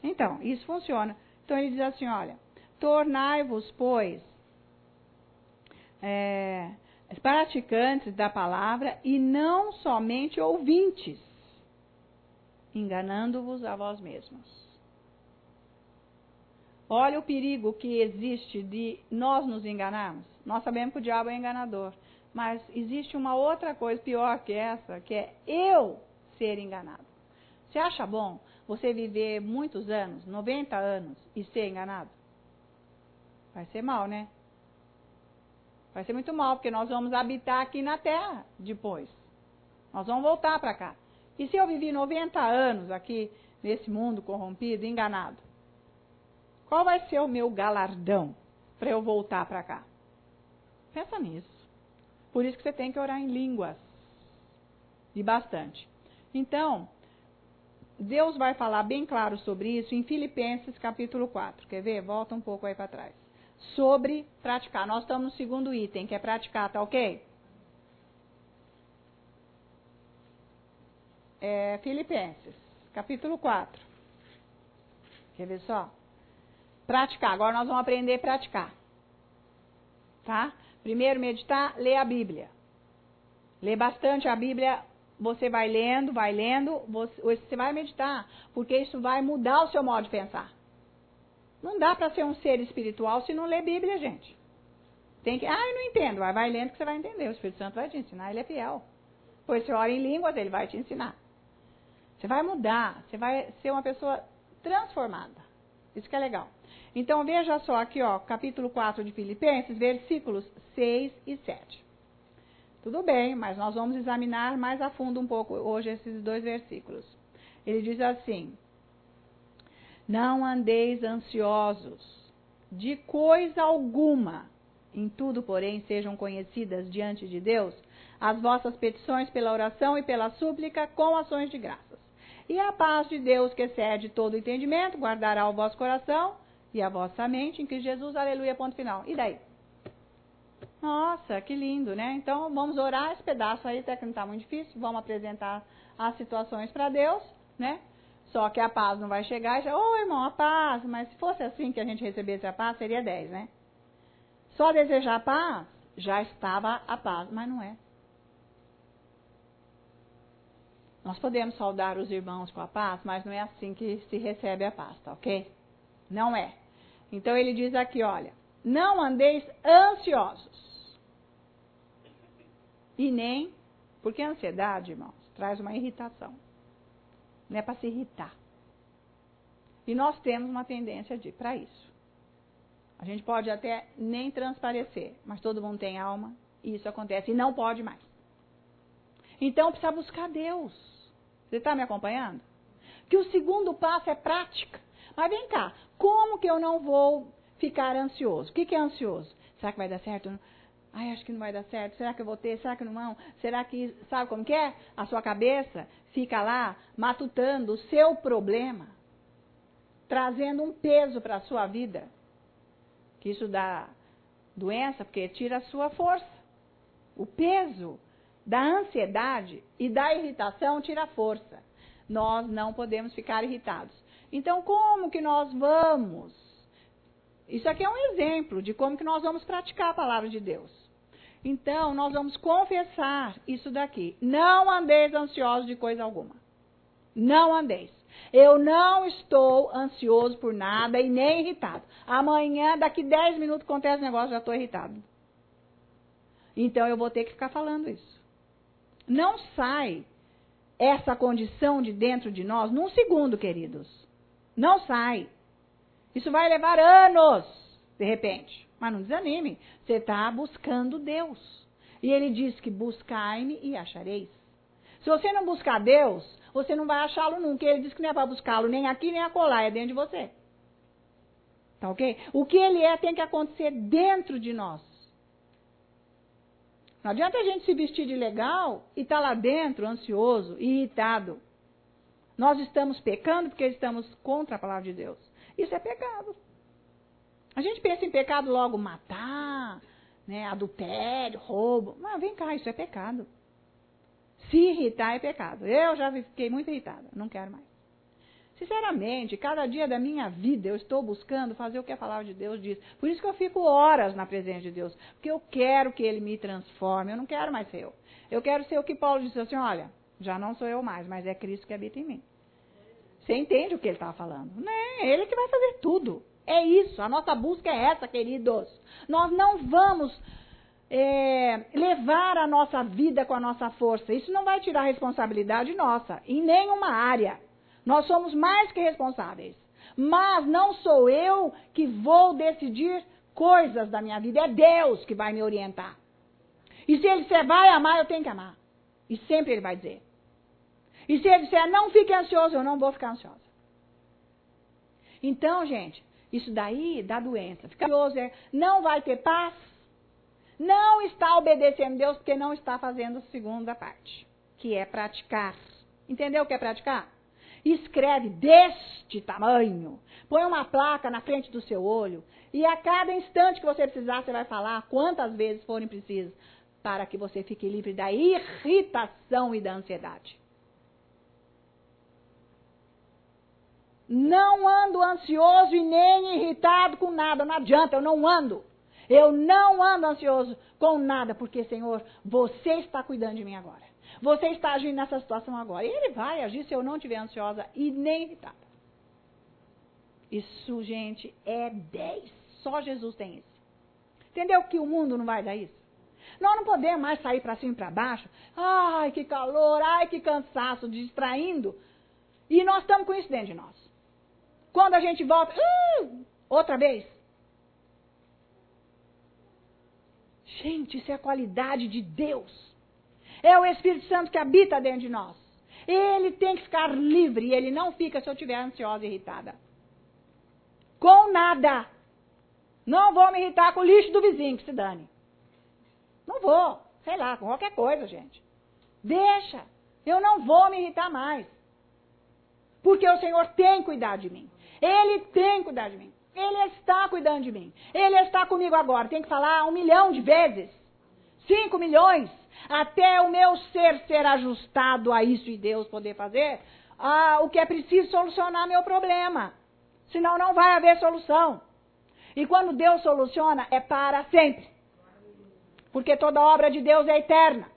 Então, isso funciona. Então ele diz assim: olha, tornai-vos, pois, é, praticantes da palavra e não somente ouvintes, enganando-vos a vós mesmos. Olha o perigo que existe de nós nos enganarmos. Nós sabemos que o diabo é enganador. Mas existe uma outra coisa pior que essa, que é eu ser enganado. Você acha bom você viver muitos anos, 90 anos, e ser enganado? Vai ser mal, né? Vai ser muito mal, porque nós vamos habitar aqui na terra depois. Nós vamos voltar para cá. E se eu vivi 90 anos aqui nesse mundo corrompido, enganado? Qual vai ser o meu galardão para eu voltar para cá? Pensa nisso. Por isso que você tem que orar em línguas. E bastante. Então, Deus vai falar bem claro sobre isso em Filipenses capítulo 4. Quer ver? Volta um pouco aí para trás. Sobre praticar. Nós estamos no segundo item, que é praticar, tá ok? é, Filipenses, capítulo 4. Quer ver só? Praticar. Agora nós vamos aprender a praticar. Tá? Primeiro, meditar, ler a Bíblia. Ler bastante a Bíblia. Você vai lendo, vai lendo, você, você vai meditar, porque isso vai mudar o seu modo de pensar. Não dá para ser um ser espiritual se não ler Bíblia, gente. Tem que, ah, eu não entendo. Vai, vai lendo que você vai entender. O Espírito Santo vai te ensinar, ele é fiel. Pois você ora em línguas, ele vai te ensinar. Você vai mudar, você vai ser uma pessoa transformada. Isso que é legal. Então veja só aqui, ó, capítulo 4 de Filipenses, versículos 6 e 7. Tudo bem, mas nós vamos examinar mais a fundo um pouco hoje esses dois versículos. Ele diz assim: Não andeis ansiosos de coisa alguma, em tudo, porém, sejam conhecidas diante de Deus as vossas petições pela oração e pela súplica com ações de graças. E a paz de Deus, que excede todo entendimento, guardará o vosso coração e a vossa mente em que Jesus, aleluia, ponto final. E daí? Nossa, que lindo, né? Então vamos orar esse pedaço aí, até que não está muito difícil. Vamos apresentar as situações para Deus, né? Só que a paz não vai chegar e já, ô oh, irmão, a paz, mas se fosse assim que a gente recebesse a paz, seria 10, né? Só desejar a paz, já estava a paz, mas não é. Nós podemos saudar os irmãos com a paz, mas não é assim que se recebe a paz, tá ok? Não é. Então ele diz aqui, olha, não andeis ansiosos. E nem, porque a ansiedade, irmãos, traz uma irritação. Não é para se irritar. E nós temos uma tendência de para isso. A gente pode até nem transparecer, mas todo mundo tem alma e isso acontece e não pode mais. Então precisa buscar Deus. Você está me acompanhando? Que o segundo passo é prática. Mas vem cá, como que eu não vou ficar ansioso? O que, que é ansioso? Será que vai dar certo? Ai, acho que não vai dar certo. Será que eu vou ter? Será que não? Será que, sabe como que é? A sua cabeça fica lá matutando o seu problema, trazendo um peso para a sua vida. Que isso dá doença, porque tira a sua força. O peso da ansiedade e da irritação tira força. Nós não podemos ficar irritados. Então, como que nós vamos? Isso aqui é um exemplo de como que nós vamos praticar a palavra de Deus. Então, nós vamos confessar isso daqui. Não andeis ansiosos de coisa alguma. Não andeis. Eu não estou ansioso por nada e nem irritado. Amanhã, daqui 10 minutos, acontece o negócio, já estou irritado. Então, eu vou ter que ficar falando isso. Não sai essa condição de dentro de nós num segundo, queridos. Não sai. Isso vai levar anos, de repente. Mas não desanime. Você está buscando Deus. E ele diz que buscai-me e achareis. Se você não buscar Deus, você não vai achá-lo nunca. Ele diz que não é para buscá-lo nem aqui nem acolá, é dentro de você. Tá ok? O que ele é tem que acontecer dentro de nós. Não adianta a gente se vestir de legal e estar tá lá dentro ansioso, irritado. Nós estamos pecando porque estamos contra a palavra de Deus. Isso é pecado. A gente pensa em pecado logo matar, né, adultério, roubo. Mas vem cá, isso é pecado. Se irritar é pecado. Eu já fiquei muito irritada, não quero mais. Sinceramente, cada dia da minha vida eu estou buscando fazer o que a palavra de Deus diz. Por isso que eu fico horas na presença de Deus. Porque eu quero que Ele me transforme. Eu não quero mais ser eu. Eu quero ser o que Paulo disse assim: olha, já não sou eu mais, mas é Cristo que habita em mim. Você entende o que ele está falando? Não é ele que vai fazer tudo. É isso. A nossa busca é essa, queridos. Nós não vamos é, levar a nossa vida com a nossa força. Isso não vai tirar responsabilidade nossa, em nenhuma área. Nós somos mais que responsáveis. Mas não sou eu que vou decidir coisas da minha vida, é Deus que vai me orientar. E se ele disser vai amar, eu tenho que amar. E sempre ele vai dizer. E se ele disser não fique ansioso, eu não vou ficar ansiosa. Então, gente, isso daí dá doença. Ficar ansioso é não vai ter paz, não está obedecendo Deus porque não está fazendo a segunda parte, que é praticar. Entendeu o que é praticar? escreve deste tamanho, põe uma placa na frente do seu olho, e a cada instante que você precisar, você vai falar quantas vezes forem precisas, para que você fique livre da irritação e da ansiedade. Não ando ansioso e nem irritado com nada. Não adianta, eu não ando. Eu não ando ansioso com nada, porque, Senhor, você está cuidando de mim agora. Você está agindo nessa situação agora. E ele vai agir se eu não estiver ansiosa e nem irritada. Isso, gente, é 10. Só Jesus tem isso. Entendeu que o mundo não vai dar isso? Nós não podemos mais sair para cima e para baixo. Ai, que calor, ai, que cansaço, distraindo. E nós estamos com isso dentro de nós. Quando a gente volta, uh, outra vez. Gente, isso é a qualidade de Deus. É o Espírito Santo que habita dentro de nós. Ele tem que ficar livre e ele não fica se eu estiver ansiosa e irritada. Com nada. Não vou me irritar com o lixo do vizinho, que se dane. Não vou. Sei lá, com qualquer coisa, gente. Deixa. Eu não vou me irritar mais. Porque o Senhor tem cuidado de mim. Ele tem cuidado de mim. Ele está cuidando de mim. Ele está comigo agora. Tem que falar um milhão de vezes. Cinco milhões. Até o meu ser ser ajustado a isso e Deus poder fazer ah, o que é preciso solucionar meu problema. Senão não vai haver solução. E quando Deus soluciona, é para sempre. Porque toda obra de Deus é eterna.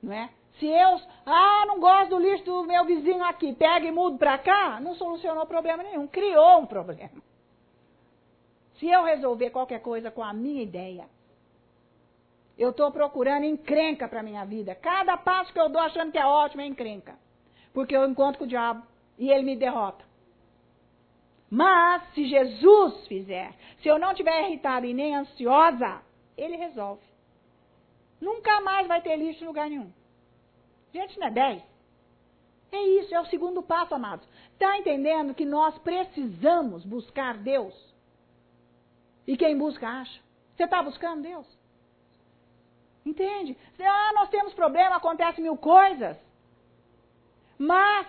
Não é? Se eu, ah, não gosto do lixo do meu vizinho aqui, pega e mudo para cá, não solucionou problema nenhum, criou um problema. Se eu resolver qualquer coisa com a minha ideia, eu estou procurando encrenca para minha vida. Cada passo que eu dou achando que é ótimo é encrenca. Porque eu encontro com o diabo e ele me derrota. Mas, se Jesus fizer, se eu não estiver irritada e nem ansiosa, ele resolve. Nunca mais vai ter lixo em lugar nenhum. Gente, não é 10? É isso, é o segundo passo, amados. Está entendendo que nós precisamos buscar Deus? E quem busca, acha. Você está buscando Deus? Entende? Ah, nós temos problema, acontece mil coisas. Mas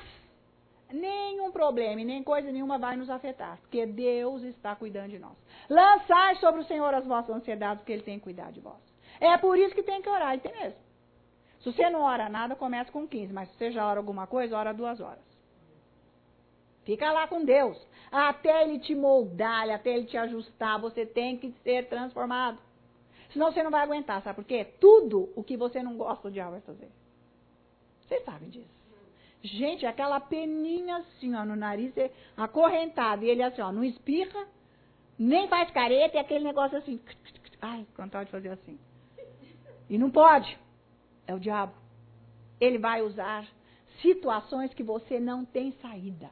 nenhum problema e nem coisa nenhuma vai nos afetar, porque Deus está cuidando de nós. Lançai sobre o Senhor as vossas ansiedades, porque Ele tem cuidado de vós. É por isso que tem que orar, e tem mesmo. Se você não ora nada, começa com 15, mas se você já ora alguma coisa, ora duas horas. Fica lá com Deus. Até Ele te moldar, até Ele te ajustar, você tem que ser transformado. Senão você não vai aguentar, sabe por quê? Tudo o que você não gosta, o diabo vai fazer. Vocês sabem disso. Gente, aquela peninha assim, ó, no nariz, acorrentado. E ele assim, ó, não espirra, nem faz careta, e aquele negócio assim. Ai, vontade de fazer assim. E não pode. É o diabo. Ele vai usar situações que você não tem saída.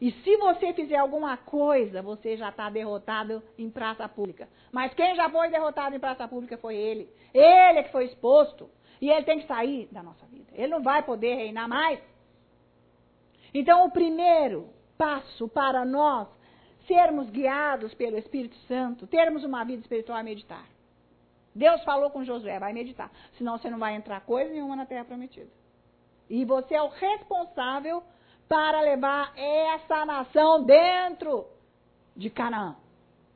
E se você fizer alguma coisa, você já está derrotado em praça pública. Mas quem já foi derrotado em praça pública foi ele. Ele é que foi exposto. E ele tem que sair da nossa vida. Ele não vai poder reinar mais. Então, o primeiro passo para nós sermos guiados pelo Espírito Santo, termos uma vida espiritual é meditar. Deus falou com Josué, vai meditar. Senão você não vai entrar coisa nenhuma na terra prometida. E você é o responsável para levar essa nação dentro de Canaã.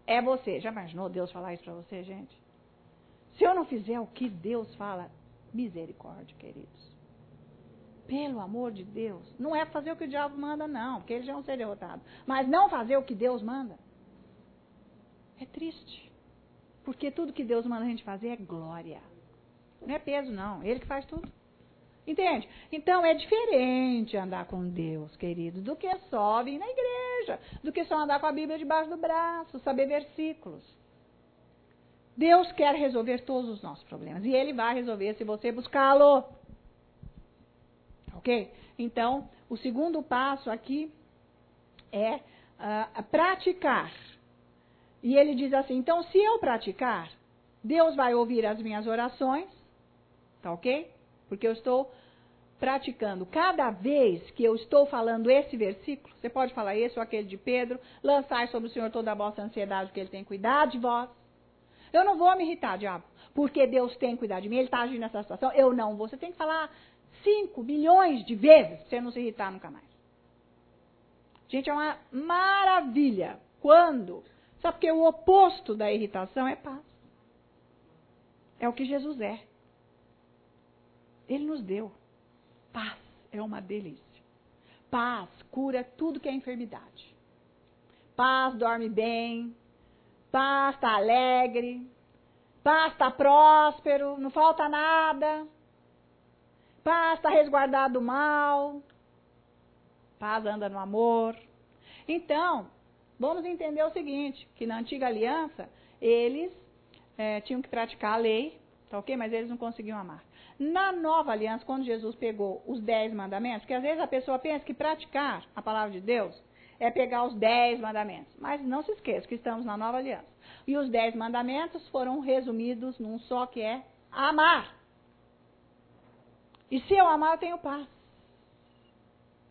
É você. Já imaginou Deus falar isso para você, gente? Se eu não fizer o que Deus fala, misericórdia, queridos. Pelo amor de Deus. Não é fazer o que o diabo manda, não, porque eles vão ser derrotados. Mas não fazer o que Deus manda. É triste. Porque tudo que Deus manda a gente fazer é glória. Não é peso, não. Ele que faz tudo. Entende? Então é diferente andar com Deus, querido, do que só vir na igreja, do que só andar com a Bíblia debaixo do braço, saber versículos. Deus quer resolver todos os nossos problemas e Ele vai resolver se você buscá-lo. Ok? Então, o segundo passo aqui é uh, praticar. E ele diz assim: então, se eu praticar, Deus vai ouvir as minhas orações, tá ok? Porque eu estou praticando. Cada vez que eu estou falando esse versículo, você pode falar esse ou aquele de Pedro, lançai sobre o Senhor toda a vossa ansiedade, porque Ele tem cuidado de vós. Eu não vou me irritar, diabo, porque Deus tem cuidado de mim, Ele está agindo nessa situação. Eu não vou. Você tem que falar 5 milhões de vezes para você não se irritar nunca mais. Gente, é uma maravilha quando. Sabe porque o oposto da irritação é paz. É o que Jesus é. Ele nos deu. Paz é uma delícia. paz cura tudo que é enfermidade. Paz dorme bem, paz está alegre, paz está próspero, não falta nada. Paz está resguardado do mal. Paz anda no amor. Então, vamos entender o seguinte, que na antiga aliança, eles é, tinham que praticar a lei, tá ok? Mas eles não conseguiam amar. Na nova aliança, quando Jesus pegou os dez mandamentos, porque às vezes a pessoa pensa que praticar a palavra de Deus é pegar os dez mandamentos. Mas não se esqueça que estamos na nova aliança. E os dez mandamentos foram resumidos num só que é amar. E se eu amar, eu tenho paz.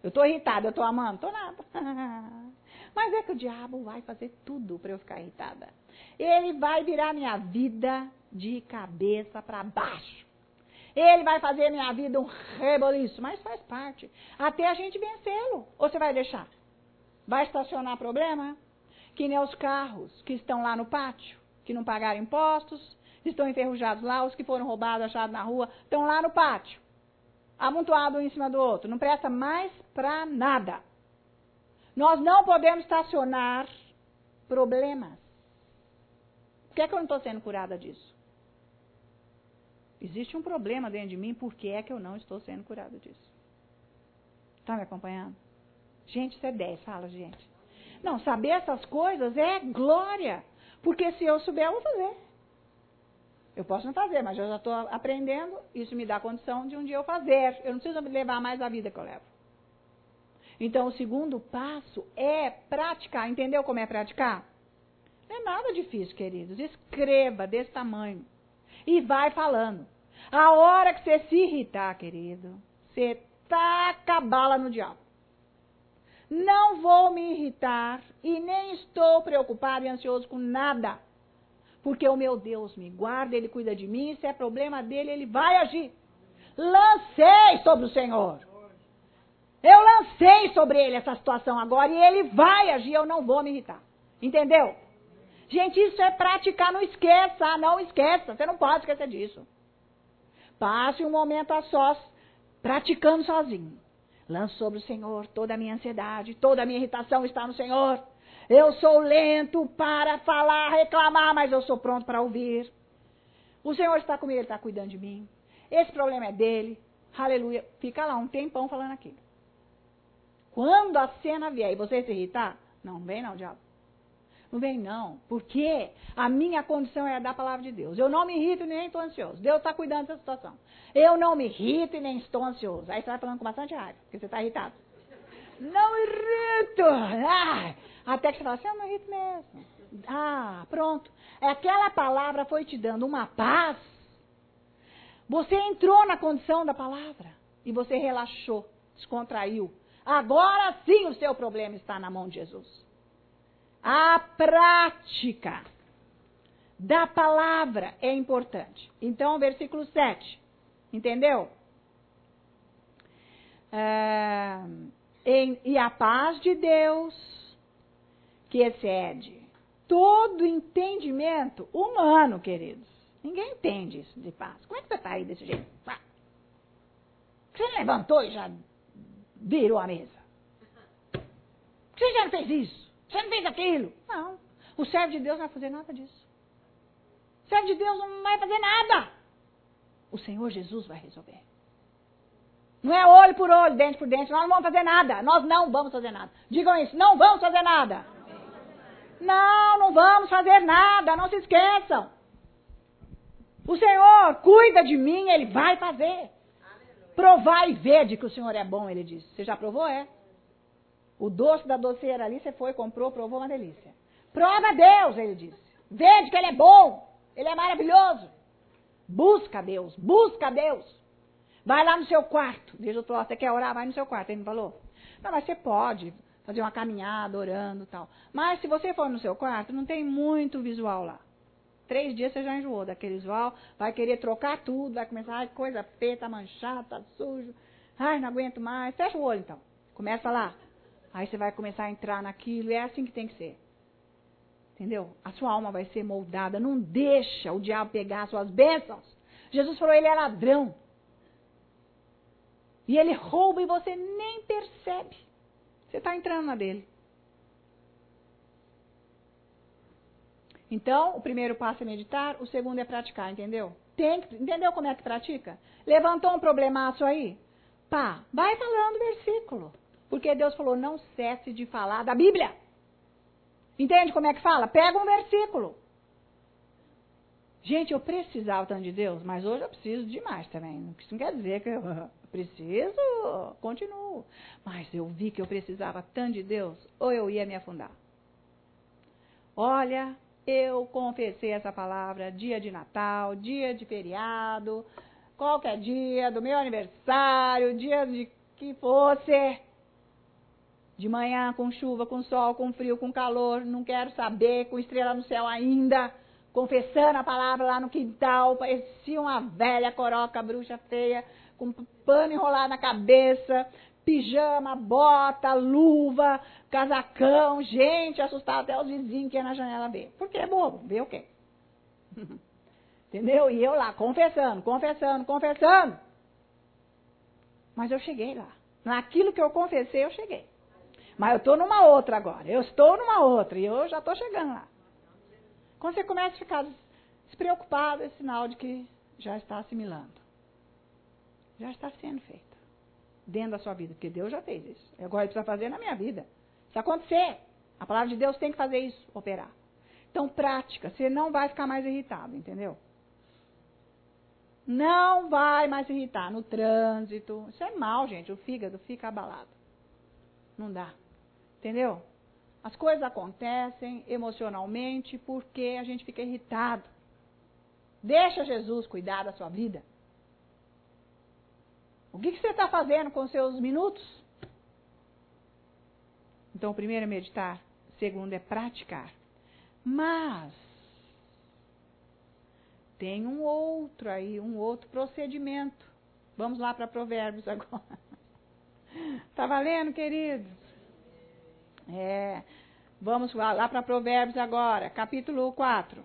Eu estou irritada, eu estou amando? Estou nada. Mas é que o diabo vai fazer tudo para eu ficar irritada. Ele vai virar minha vida de cabeça para baixo. Ele vai fazer minha vida um reboliço, mas faz parte. Até a gente vencê-lo. Ou você vai deixar? Vai estacionar problema? Que nem os carros que estão lá no pátio, que não pagaram impostos, estão enferrujados lá, os que foram roubados, achados na rua, estão lá no pátio, amontoados um em cima do outro. Não presta mais para nada. Nós não podemos estacionar problemas. Por que, é que eu não estou sendo curada disso? Existe um problema dentro de mim, por que é que eu não estou sendo curada disso? Está me acompanhando? Gente, isso é 10, fala, gente. Não, saber essas coisas é glória. Porque se eu souber, eu vou fazer. Eu posso não fazer, mas eu já estou aprendendo. Isso me dá condição de um dia eu fazer. Eu não preciso levar mais a vida que eu levo. Então, o segundo passo é praticar. Entendeu como é praticar? Não é nada difícil, queridos. Escreva desse tamanho. E vai falando. A hora que você se irritar, querido, você taca a bala no diabo. Não vou me irritar e nem estou preocupado e ansioso com nada. Porque o meu Deus me guarda, Ele cuida de mim, se é problema dele, Ele vai agir. Lancei sobre o Senhor. Eu lancei sobre ele essa situação agora e ele vai agir, eu não vou me irritar. Entendeu? Gente, isso é praticar, não esqueça, não esqueça, você não pode esquecer disso. Passe um momento a sós, praticando sozinho. Lance sobre o Senhor toda a minha ansiedade, toda a minha irritação está no Senhor. Eu sou lento para falar, reclamar, mas eu sou pronto para ouvir. O Senhor está comigo, Ele está cuidando de mim. Esse problema é dele. Aleluia. Fica lá um tempão falando aquilo. Quando a cena vier e você se irritar, não vem não, diabo. Não vem não, porque a minha condição é a da palavra de Deus. Eu não me irrito nem estou ansioso. Deus está cuidando dessa situação. Eu não me irrito e nem estou ansioso. Aí você vai falando com bastante raiva, porque você está irritado. Não irrito! Ah, até que você fala assim, eu não irrito mesmo. Ah, pronto. Aquela palavra foi te dando uma paz. Você entrou na condição da palavra e você relaxou, descontraiu. Agora sim o seu problema está na mão de Jesus. A prática da palavra é importante. Então, versículo 7. Entendeu? É, em, e a paz de Deus, que excede todo entendimento humano, queridos. Ninguém entende isso de paz. Como é que você está aí desse jeito? Você levantou e já virou a mesa? Você já não fez isso? Você não fez aquilo. Não. O servo de Deus não vai fazer nada disso. O servo de Deus não vai fazer nada. O Senhor Jesus vai resolver. Não é olho por olho, dente por dente. Nós não vamos fazer nada. Nós não vamos fazer nada. Digam isso. Não vamos fazer nada. Não, não vamos fazer nada. Não se esqueçam. O Senhor cuida de mim, Ele vai fazer. Provar e ver de que o Senhor é bom, Ele disse. Você já provou? É. O doce da doceira ali, você foi, comprou, provou uma delícia. Prova Deus, ele disse. Vede que ele é bom, ele é maravilhoso. Busca Deus, busca Deus. Vai lá no seu quarto. Diz o você quer orar? Vai no seu quarto. Ele me falou. Não, mas você pode fazer uma caminhada, orando tal. Mas se você for no seu quarto, não tem muito visual lá. Três dias você já enjoou daquele visual, vai querer trocar tudo, vai começar, ai, coisa preta, manchada, tá sujo. Ai, não aguento mais. Fecha o olho então. Começa lá. Aí você vai começar a entrar naquilo, é assim que tem que ser. Entendeu? A sua alma vai ser moldada. Não deixa o diabo pegar as suas bênçãos. Jesus falou, ele é ladrão. E ele rouba e você nem percebe. Você está entrando na dele. Então, o primeiro passo é meditar, o segundo é praticar, entendeu? Tem, entendeu como é que pratica? Levantou um problemaço aí? Pá, vai falando versículo. Porque Deus falou, não cesse de falar da Bíblia. Entende como é que fala? Pega um versículo. Gente, eu precisava tanto de Deus, mas hoje eu preciso demais também. Isso não quer dizer que eu preciso, continuo. Mas eu vi que eu precisava tanto de Deus, ou eu ia me afundar. Olha, eu confessei essa palavra dia de Natal, dia de feriado, qualquer dia do meu aniversário, dia de que fosse. De manhã, com chuva, com sol, com frio, com calor, não quero saber, com estrela no céu ainda confessando a palavra lá no quintal, parecia uma velha coroca, bruxa feia, com pano enrolado na cabeça, pijama, bota, luva, casacão, gente assustada até os vizinhos que ia na janela ver. Porque é bobo, ver o quê? Entendeu? E eu lá, confessando, confessando, confessando. Mas eu cheguei lá. Naquilo que eu confessei, eu cheguei. Mas eu estou numa outra agora. Eu estou numa outra e eu já estou chegando lá. Quando você começa a ficar despreocupado, é sinal de que já está assimilando. Já está sendo feito. Dentro da sua vida. Porque Deus já fez isso. Agora ele precisa fazer na minha vida. Se acontecer, a palavra de Deus tem que fazer isso, operar. Então, prática. Você não vai ficar mais irritado, entendeu? Não vai mais irritar no trânsito. Isso é mal, gente. O fígado fica abalado. Não dá. Entendeu? As coisas acontecem emocionalmente porque a gente fica irritado. Deixa Jesus cuidar da sua vida. O que, que você está fazendo com seus minutos? Então, o primeiro é meditar, o segundo é praticar. Mas tem um outro aí, um outro procedimento. Vamos lá para Provérbios agora. Tá valendo, queridos? É, vamos lá, lá para Provérbios agora, capítulo 4.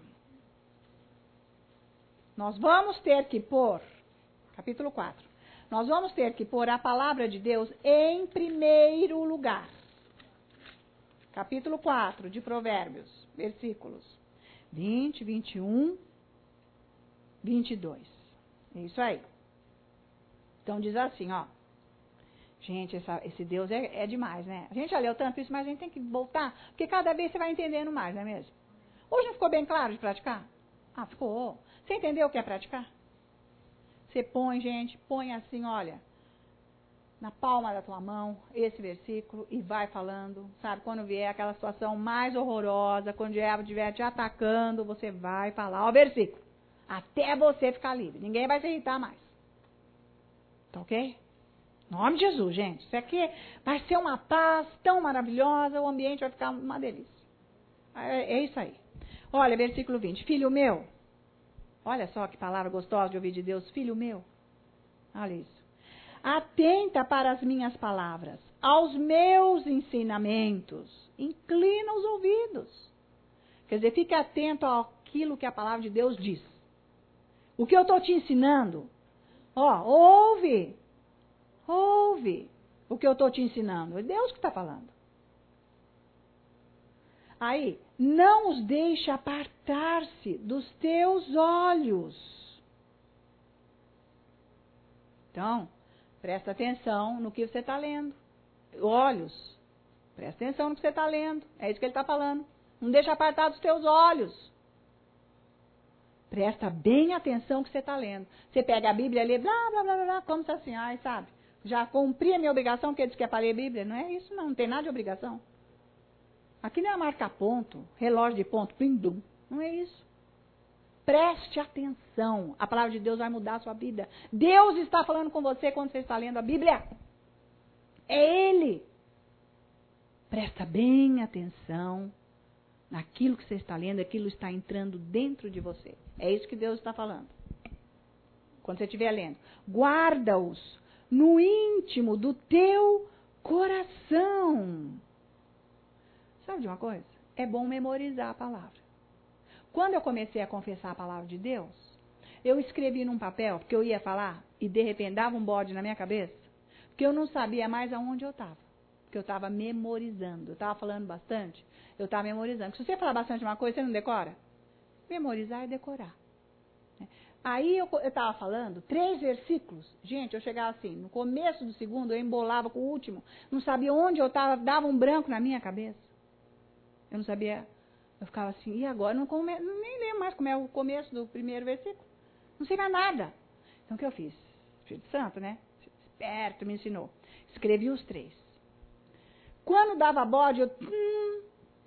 Nós vamos ter que pôr, capítulo 4, nós vamos ter que pôr a palavra de Deus em primeiro lugar. Capítulo 4 de Provérbios, versículos 20, 21, 22. É isso aí. Então diz assim, ó. Gente, essa, esse Deus é, é, demais, né? A gente já leu tanto isso, mas a gente tem que voltar, porque cada vez você vai entendendo mais, não é mesmo? Hoje não ficou bem claro de praticar? Ah, ficou. Você entendeu o que é praticar? Você põe, gente, põe assim, olha, na palma da tua mão, esse versículo, e vai falando, sabe? Quando vier aquela situação mais horrorosa, quando o diabo estiver te atacando, você vai falar o versículo. Até você ficar livre. Ninguém vai se irritar mais. Tá ok? nome de Jesus, gente. Isso aqui vai ser uma paz tão maravilhosa, o ambiente vai ficar uma delícia. É, é isso aí. Olha, versículo 20. Filho meu. Olha só que palavra gostosa de ouvir de Deus. Filho meu. Olha isso. Atenta para as minhas palavras, aos meus ensinamentos. Inclina os ouvidos. Quer dizer, fique atento àquilo que a palavra de Deus diz. O que eu estou te ensinando, ó, ouve, Ouve o que eu estou te ensinando. É Deus que está falando. Aí, não os deixe apartar-se dos teus olhos. Então, presta atenção no que você está lendo. Olhos. Presta atenção no que você está lendo. É isso que ele está falando. Não deixa apartar dos teus olhos. Presta bem atenção no que você está lendo. Você pega a Bíblia e lê blá, blá, blá, blá, como se assim, ai, sabe? já cumpri a minha obrigação, que ele diz que é para ler a Bíblia. Não é isso, não. Não tem nada de obrigação. Aqui não é marcar ponto, relógio de ponto, pindum. Não é isso. Preste atenção. A palavra de Deus vai mudar a sua vida. Deus está falando com você quando você está lendo a Bíblia. É Ele. Presta bem atenção naquilo que você está lendo, aquilo está entrando dentro de você. É isso que Deus está falando. Quando você estiver lendo. Guarda-os no íntimo do teu coração. Sabe de uma coisa? É bom memorizar a palavra. Quando eu comecei a confessar a palavra de Deus, eu escrevi num papel, porque eu ia falar, e de repente dava um bode na minha cabeça, porque eu não sabia mais aonde eu estava. Porque eu estava memorizando. Eu estava falando bastante, eu estava memorizando. Se você falar bastante uma coisa, você não decora? Memorizar é decorar. Aí eu estava falando, três versículos. Gente, eu chegava assim, no começo do segundo, eu embolava com o último. Não sabia onde eu estava, dava um branco na minha cabeça. Eu não sabia. Eu ficava assim, e agora? Não come, nem lembro mais como é o começo do primeiro versículo. Não sei mais nada. Então o que eu fiz? Espírito Santo, né? Esperto, me ensinou. Escrevi os três. Quando dava bode, eu. Hum,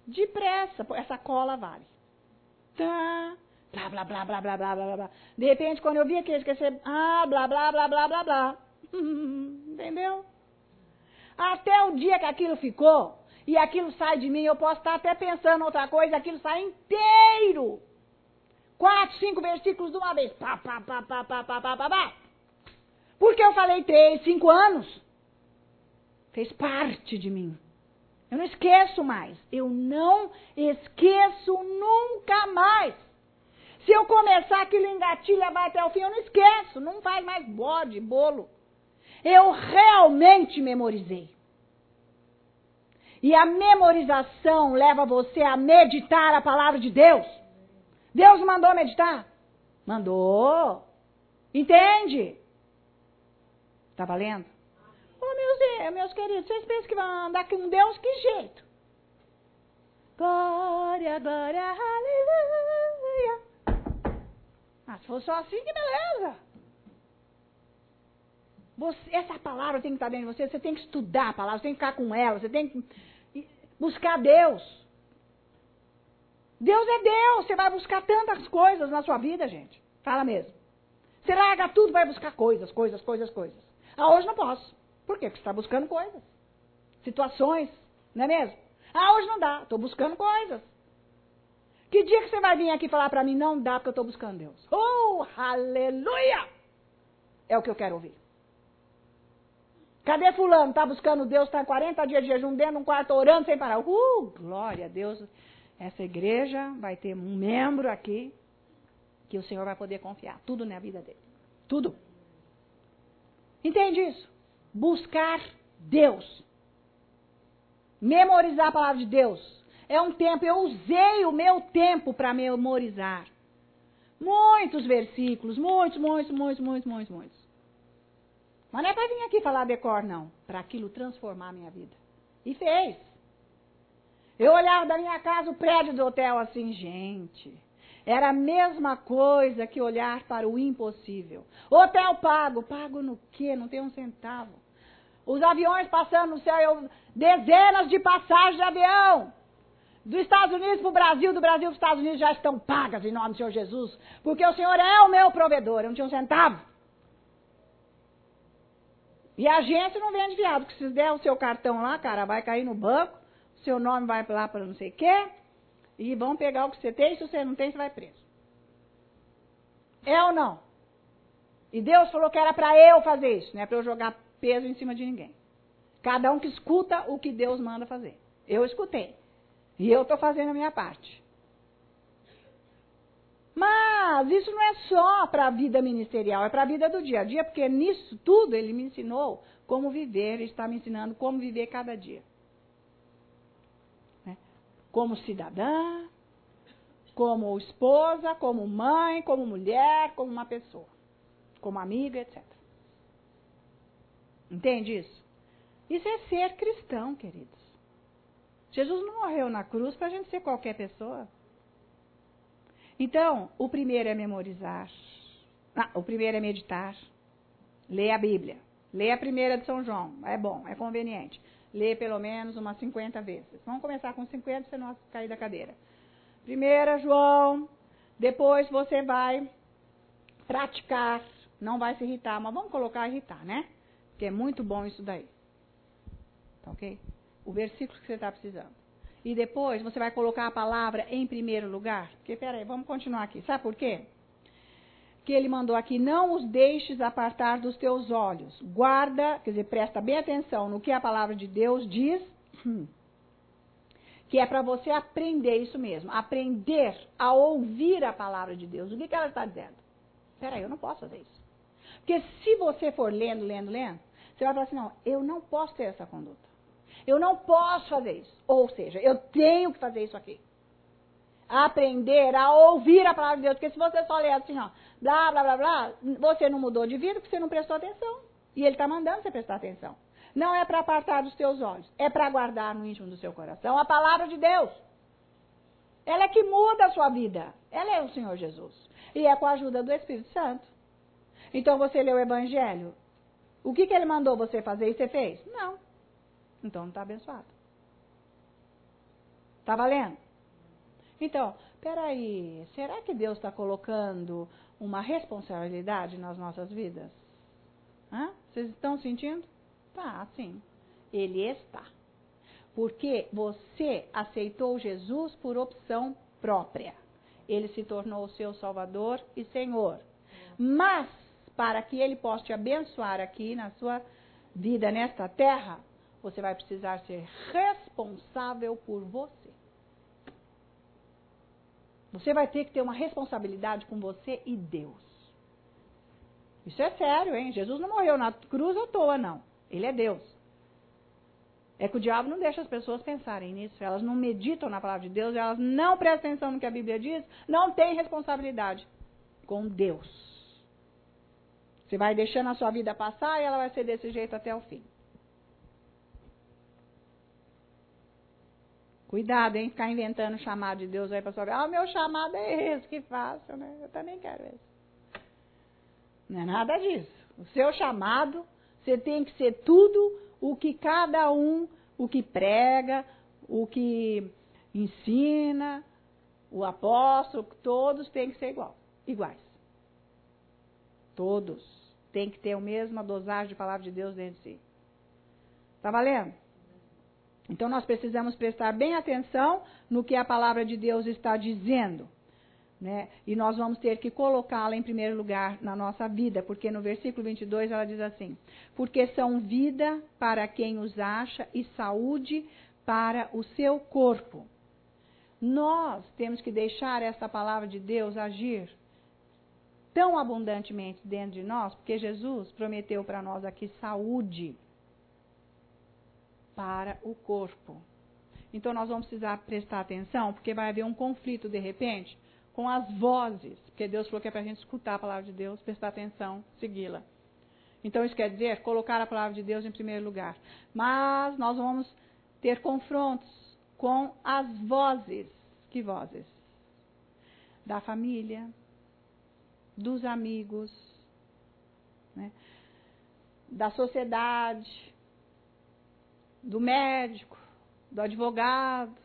depressa, essa cola vale. Tá blá, blá, blá, blá, blá, blá, blá, blá. De repente, quando eu via que esquecer, ah, blá, blá, blá, blá, blá, blá. Entendeu? Até o dia que aquilo ficou, e aquilo sai de mim, eu posso estar até pensando outra coisa, aquilo sai inteiro. Quatro, cinco versículos de uma vez. Pá, pá, pá, pá, pá, pá, pá, pá, pá. Porque eu falei três, cinco anos. Fez parte de mim. Eu não esqueço mais. Eu não esqueço nunca mais. Se eu começar aquilo engatilha, vai até o fim, eu não esqueço, não faz mais bode, bolo. Eu realmente memorizei. E a memorização leva você a meditar a palavra de Deus. Deus mandou meditar? Mandou. Entende? Tá valendo? Oh, meus, meus queridos, vocês pensam que vão andar com Deus? Que jeito? Glória, glória, aleluia. Ah, se for só assim, que beleza. Você, essa palavra tem que estar dentro de você, você tem que estudar a palavra, você tem que ficar com ela, você tem que buscar Deus. Deus é Deus, você vai buscar tantas coisas na sua vida, gente. Fala mesmo. Você larga tudo vai buscar coisas, coisas, coisas, coisas. Ah, hoje não posso. Por quê? Porque você está buscando coisas. Situações, não é mesmo? Ah, hoje não dá, estou buscando coisas. Que dia que você vai vir aqui falar para mim, não dá porque eu estou buscando Deus? Oh, aleluia! É o que eu quero ouvir. Cadê fulano? Está buscando Deus, está 40 dias de jejum dentro de um quarto orando sem parar. Uh, glória a Deus. Essa igreja vai ter um membro aqui que o Senhor vai poder confiar. Tudo na vida dele. Tudo. Entende isso? Buscar Deus. Memorizar a palavra de Deus é um tempo, eu usei o meu tempo para memorizar. Muitos versículos, muitos, muitos, muitos, muitos, muitos, muitos. Mas não é para vir aqui falar decor, não. Para aquilo transformar a minha vida. E fez. Eu olhava da minha casa o prédio do hotel assim, gente. Era a mesma coisa que olhar para o impossível. Hotel pago. Pago no quê? Não tem um centavo. Os aviões passando no céu, eu, dezenas de passagens de avião. Dos Estados Unidos para o Brasil, do Brasil para os Estados Unidos já estão pagas em nome do Senhor Jesus. Porque o Senhor é o meu provedor, eu não tinha um centavo. E a agência não vende viado, porque se der o seu cartão lá, cara, vai cair no banco, seu nome vai lá para não sei o quê, e vão pegar o que você tem, se você não tem, você vai preso. É ou não? E Deus falou que era para eu fazer isso, não é para eu jogar peso em cima de ninguém. Cada um que escuta o que Deus manda fazer. Eu escutei. E eu estou fazendo a minha parte. Mas isso não é só para a vida ministerial, é para a vida do dia a dia, porque nisso tudo ele me ensinou como viver, ele está me ensinando como viver cada dia. Né? Como cidadã, como esposa, como mãe, como mulher, como uma pessoa, como amiga, etc. Entende isso? Isso é ser cristão, queridos. Jesus não morreu na cruz para a gente ser qualquer pessoa. Então, o primeiro é memorizar. Ah, o primeiro é meditar. Ler a Bíblia. Ler a primeira de São João. É bom, é conveniente. Ler pelo menos umas 50 vezes. Vamos começar com 50 para você cair da cadeira. Primeira, João. Depois você vai praticar. Não vai se irritar, mas vamos colocar irritar, né? Porque é muito bom isso daí. Tá ok? o versículo que você está precisando. E depois você vai colocar a palavra em primeiro lugar. Porque, peraí, vamos continuar aqui. Sabe por quê? Que ele mandou aqui, não os deixes apartar dos teus olhos. Guarda, quer dizer, presta bem atenção no que a palavra de Deus diz, que é para você aprender isso mesmo. Aprender a ouvir a palavra de Deus. O que, que ela está dizendo? Peraí, eu não posso fazer isso. Porque se você for lendo, lendo, lendo, você vai falar assim, não, eu não posso ter essa conduta. Eu não posso fazer isso. Ou seja, eu tenho que fazer isso aqui. Aprender a ouvir a palavra de Deus. Porque se você só ler assim, ó, blá, blá, blá, blá, você não mudou de vida porque você não prestou atenção. E ele está mandando você prestar atenção. Não é para apartar dos teus olhos, é para guardar no íntimo do seu coração a palavra de Deus. Ela é que muda a sua vida. Ela é o Senhor Jesus. E é com a ajuda do Espírito Santo. Então você leu o Evangelho. O que, que ele mandou você fazer e você fez? Não. Então não está abençoado. Está valendo? Então, peraí, será que Deus está colocando uma responsabilidade nas nossas vidas? Hã? Vocês estão sentindo? Tá, sim. Ele está. Porque você aceitou Jesus por opção própria. Ele se tornou o seu Salvador e Senhor. Mas, para que ele possa te abençoar aqui na sua vida nesta terra, você vai precisar ser responsável por você. Você vai ter que ter uma responsabilidade com você e Deus. Isso é sério, hein? Jesus não morreu na cruz à toa, não. Ele é Deus. É que o diabo não deixa as pessoas pensarem nisso. Elas não meditam na palavra de Deus, elas não prestam atenção no que a Bíblia diz, não têm responsabilidade com Deus. Você vai deixando a sua vida passar e ela vai ser desse jeito até o fim. Cuidado, hein? Ficar inventando chamado de Deus aí para sua. Ah, o meu chamado é esse, que fácil, né? Eu também quero esse. Não é nada disso. O seu chamado, você tem que ser tudo o que cada um, o que prega, o que ensina, o apóstolo, todos têm que ser igual, iguais. Todos têm que ter a mesma dosagem de palavra de Deus dentro de si. Tá valendo? Então nós precisamos prestar bem atenção no que a palavra de Deus está dizendo. Né? E nós vamos ter que colocá-la em primeiro lugar na nossa vida, porque no versículo 22 ela diz assim: Porque são vida para quem os acha e saúde para o seu corpo. Nós temos que deixar essa palavra de Deus agir tão abundantemente dentro de nós, porque Jesus prometeu para nós aqui saúde para o corpo. Então nós vamos precisar prestar atenção, porque vai haver um conflito de repente com as vozes, porque Deus falou que é para a gente escutar a palavra de Deus, prestar atenção, segui-la. Então isso quer dizer colocar a palavra de Deus em primeiro lugar. Mas nós vamos ter confrontos com as vozes. Que vozes? Da família, dos amigos, né? da sociedade, do médico, do advogado.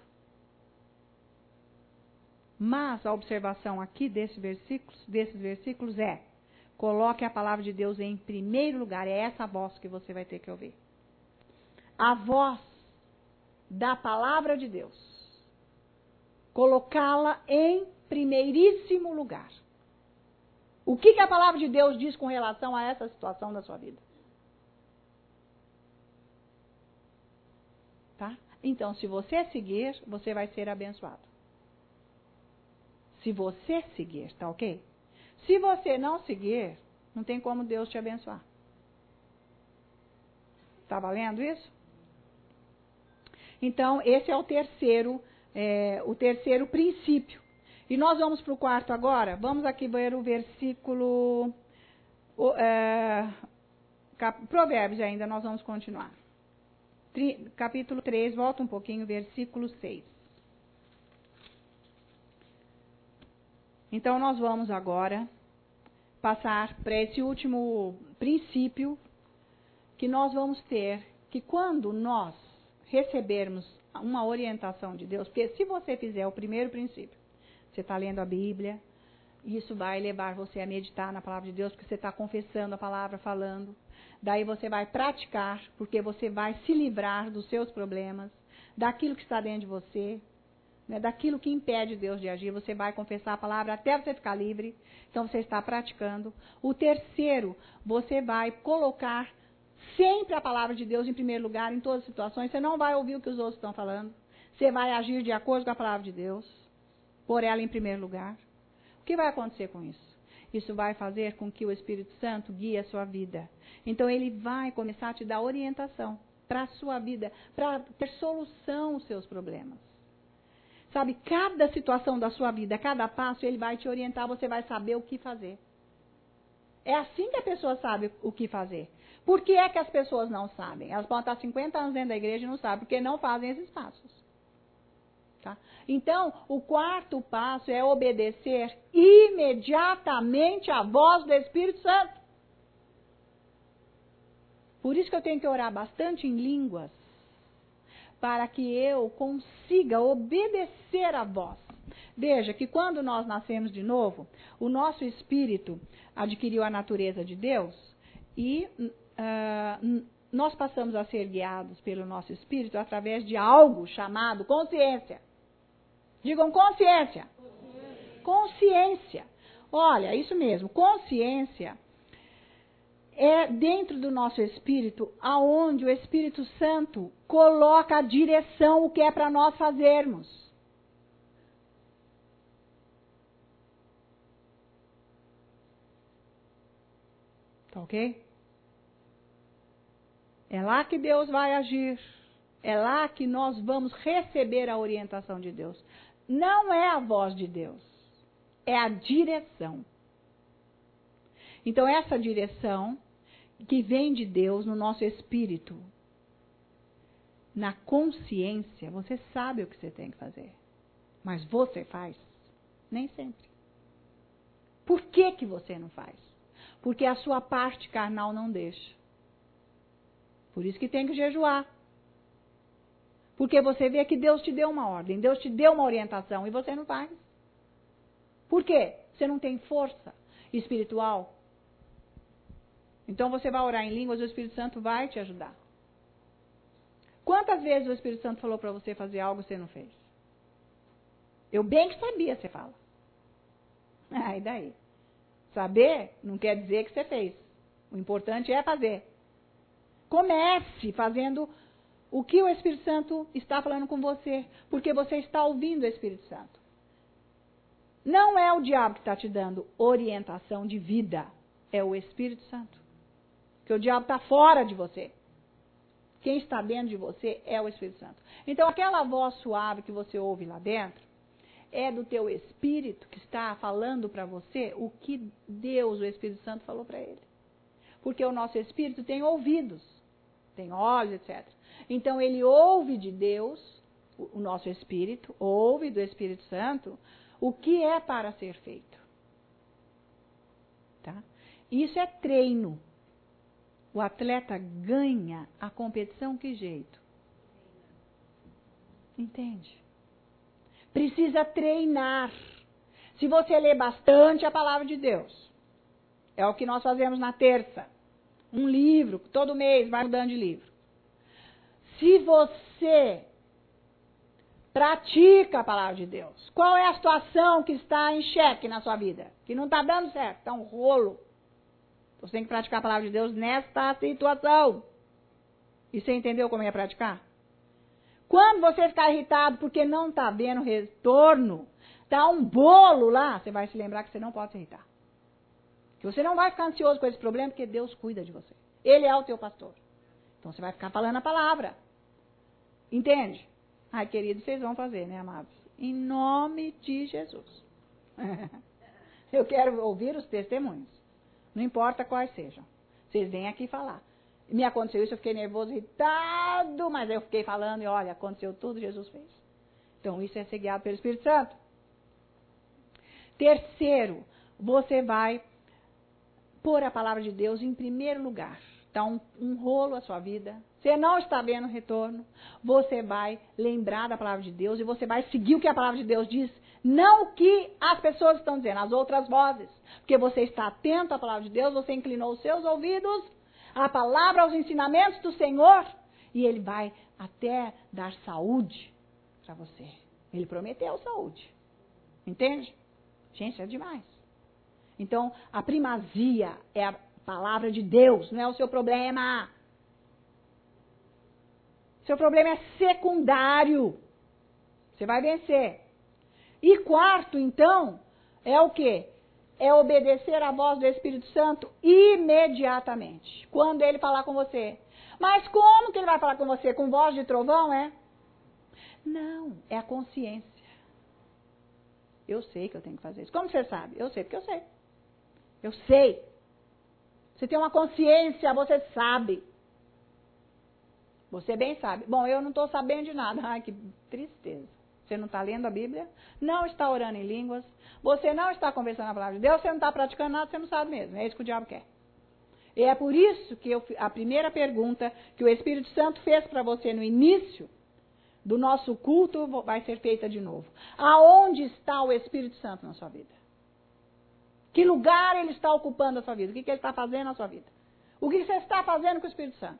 Mas a observação aqui desse versículos, desses versículos é: coloque a palavra de Deus em primeiro lugar. É essa voz que você vai ter que ouvir. A voz da palavra de Deus. Colocá-la em primeiríssimo lugar. O que, que a palavra de Deus diz com relação a essa situação da sua vida? Tá? Então, se você seguir, você vai ser abençoado. Se você seguir, tá ok? Se você não seguir, não tem como Deus te abençoar. Tá valendo isso? Então, esse é o terceiro, é, o terceiro princípio. E nós vamos para o quarto agora. Vamos aqui ver o versículo. O, é, provérbios ainda, nós vamos continuar capítulo 3, volta um pouquinho, versículo 6. Então, nós vamos agora passar para esse último princípio que nós vamos ter que quando nós recebermos uma orientação de Deus, porque se você fizer o primeiro princípio, você está lendo a Bíblia, isso vai levar você a meditar na palavra de Deus, porque você está confessando a palavra, falando. Daí você vai praticar, porque você vai se livrar dos seus problemas, daquilo que está dentro de você, né, daquilo que impede Deus de agir. Você vai confessar a palavra até você ficar livre. Então você está praticando. O terceiro, você vai colocar sempre a palavra de Deus em primeiro lugar em todas as situações. Você não vai ouvir o que os outros estão falando. Você vai agir de acordo com a palavra de Deus, por ela em primeiro lugar. Que vai acontecer com isso? Isso vai fazer com que o Espírito Santo guie a sua vida. Então ele vai começar a te dar orientação. para a sua vida, para ter solução aos seus problemas. Sabe, cada situação da sua vida, cada passo, ele vai te orientar, você vai saber o que fazer. É assim que a pessoa sabe o que fazer. Por que é que as pessoas não sabem? Elas podem estar 50 anos dentro da igreja e não sabem, porque não fazem esses passos. Tá? Então, o quarto passo é obedecer imediatamente à voz do Espírito Santo. Por isso que eu tenho que orar bastante em línguas, para que eu consiga obedecer à voz. Veja que quando nós nascemos de novo, o nosso espírito adquiriu a natureza de Deus e uh, nós passamos a ser guiados pelo nosso espírito através de algo chamado consciência. Digam consciência. Consciência. Olha, isso mesmo, consciência é dentro do nosso espírito aonde o Espírito Santo coloca a direção, o que é para nós fazermos. Tá ok? É lá que Deus vai agir. É lá que nós vamos receber a orientação de Deus. Não é a voz de Deus, é a direção. Então, essa direção que vem de Deus no nosso espírito, na consciência, você sabe o que você tem que fazer. Mas você faz? Nem sempre. Por que, que você não faz? Porque a sua parte carnal não deixa. Por isso que tem que jejuar. Porque você vê que Deus te deu uma ordem, Deus te deu uma orientação e você não faz. Por quê? Você não tem força espiritual então você vai orar em línguas, o Espírito Santo vai te ajudar. Quantas vezes o Espírito Santo falou para você fazer algo e você não fez? Eu bem que sabia, você fala. Ah, e daí? Saber não quer dizer que você fez. O importante é fazer. Comece fazendo o que o Espírito Santo está falando com você, porque você está ouvindo o Espírito Santo. Não é o diabo que está te dando orientação de vida, é o Espírito Santo. Porque o diabo está fora de você. Quem está dentro de você é o Espírito Santo. Então, aquela voz suave que você ouve lá dentro é do teu espírito que está falando para você o que Deus, o Espírito Santo, falou para ele. Porque o nosso espírito tem ouvidos, tem olhos, etc. Então, ele ouve de Deus, o nosso espírito, ouve do Espírito Santo, o que é para ser feito. Tá? Isso é treino. O atleta ganha a competição que jeito? Entende? Precisa treinar. Se você lê bastante a palavra de Deus, é o que nós fazemos na terça. Um livro, todo mês vai mudando de livro. Se você pratica a palavra de Deus, qual é a situação que está em xeque na sua vida? Que não está dando certo, está um rolo. Você tem que praticar a palavra de Deus nesta situação. E você entendeu como é praticar? Quando você ficar irritado porque não está vendo retorno, tá um bolo lá, você vai se lembrar que você não pode se irritar. Que você não vai ficar ansioso com esse problema, porque Deus cuida de você. Ele é o teu pastor. Então você vai ficar falando a palavra. Entende? Ai, querido, vocês vão fazer, né, amados? Em nome de Jesus. Eu quero ouvir os testemunhos. Não importa quais sejam. Vocês vêm aqui falar. Me aconteceu isso, eu fiquei nervoso, irritado, mas eu fiquei falando e olha, aconteceu tudo, Jesus fez. Então isso é ser guiado pelo Espírito Santo. Terceiro, você vai pôr a palavra de Deus em primeiro lugar. Dá um, um rolo à sua vida. Você não está vendo retorno. Você vai lembrar da palavra de Deus e você vai seguir o que a palavra de Deus diz não o que as pessoas estão dizendo, as outras vozes. Porque você está atento à palavra de Deus, você inclinou os seus ouvidos à palavra, aos ensinamentos do Senhor. E Ele vai até dar saúde para você. Ele prometeu saúde. Entende? Gente, é demais. Então, a primazia é a palavra de Deus, não é o seu problema. Seu problema é secundário. Você vai vencer. E quarto, então, é o quê? É obedecer à voz do Espírito Santo imediatamente. Quando ele falar com você. Mas como que ele vai falar com você? Com voz de trovão, é? Não, é a consciência. Eu sei que eu tenho que fazer isso. Como você sabe? Eu sei porque eu sei. Eu sei. Você tem uma consciência, você sabe. Você bem sabe. Bom, eu não estou sabendo de nada. Ai, que tristeza. Você não está lendo a Bíblia, não está orando em línguas, você não está conversando a palavra de Deus, você não está praticando nada, você não sabe mesmo. É isso que o diabo quer. E é por isso que eu, a primeira pergunta que o Espírito Santo fez para você no início do nosso culto vai ser feita de novo. Aonde está o Espírito Santo na sua vida? Que lugar ele está ocupando a sua vida? O que, que ele está fazendo na sua vida? O que você está fazendo com o Espírito Santo?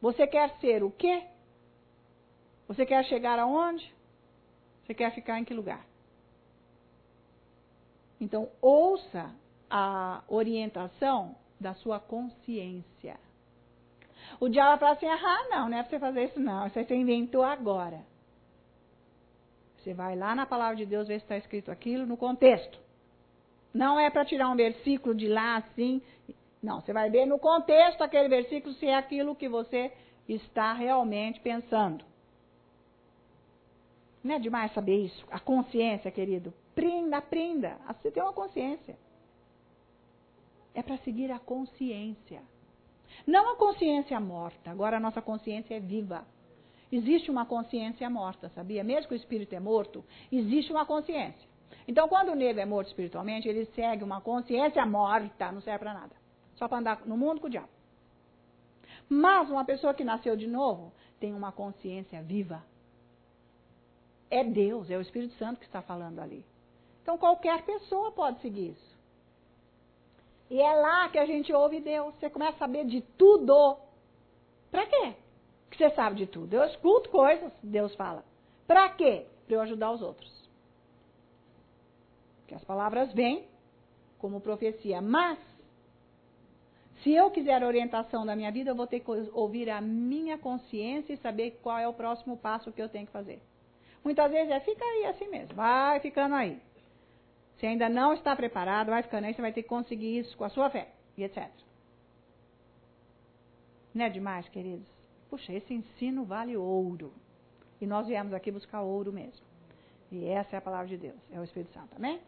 Você quer ser o quê? Você quer chegar aonde? Você quer ficar em que lugar? Então, ouça a orientação da sua consciência. O diabo fala assim: ah, não, não é para você fazer isso, não. Isso aí você inventou agora. Você vai lá na palavra de Deus ver se está escrito aquilo no contexto. Não é para tirar um versículo de lá assim. Não, você vai ver no contexto aquele versículo se é aquilo que você está realmente pensando. Não é demais saber isso? A consciência, querido. Prenda, aprenda. Você tem uma consciência. É para seguir a consciência. Não a consciência morta. Agora a nossa consciência é viva. Existe uma consciência morta, sabia? Mesmo que o espírito é morto, existe uma consciência. Então, quando o negro é morto espiritualmente, ele segue uma consciência morta, não serve para nada. Só para andar no mundo com o diabo. Mas uma pessoa que nasceu de novo tem uma consciência viva. É Deus, é o Espírito Santo que está falando ali. Então, qualquer pessoa pode seguir isso. E é lá que a gente ouve Deus. Você começa a saber de tudo. Para quê? Que você sabe de tudo. Eu escuto coisas, Deus fala. Para quê? Para eu ajudar os outros. Porque as palavras vêm como profecia. Mas, se eu quiser orientação da minha vida, eu vou ter que ouvir a minha consciência e saber qual é o próximo passo que eu tenho que fazer. Muitas vezes é fica aí assim mesmo, vai ficando aí. Se ainda não está preparado, vai ficando aí, você vai ter que conseguir isso com a sua fé, e etc. Não é demais, queridos? Puxa, esse ensino vale ouro. E nós viemos aqui buscar ouro mesmo. E essa é a palavra de Deus, é o Espírito Santo, amém?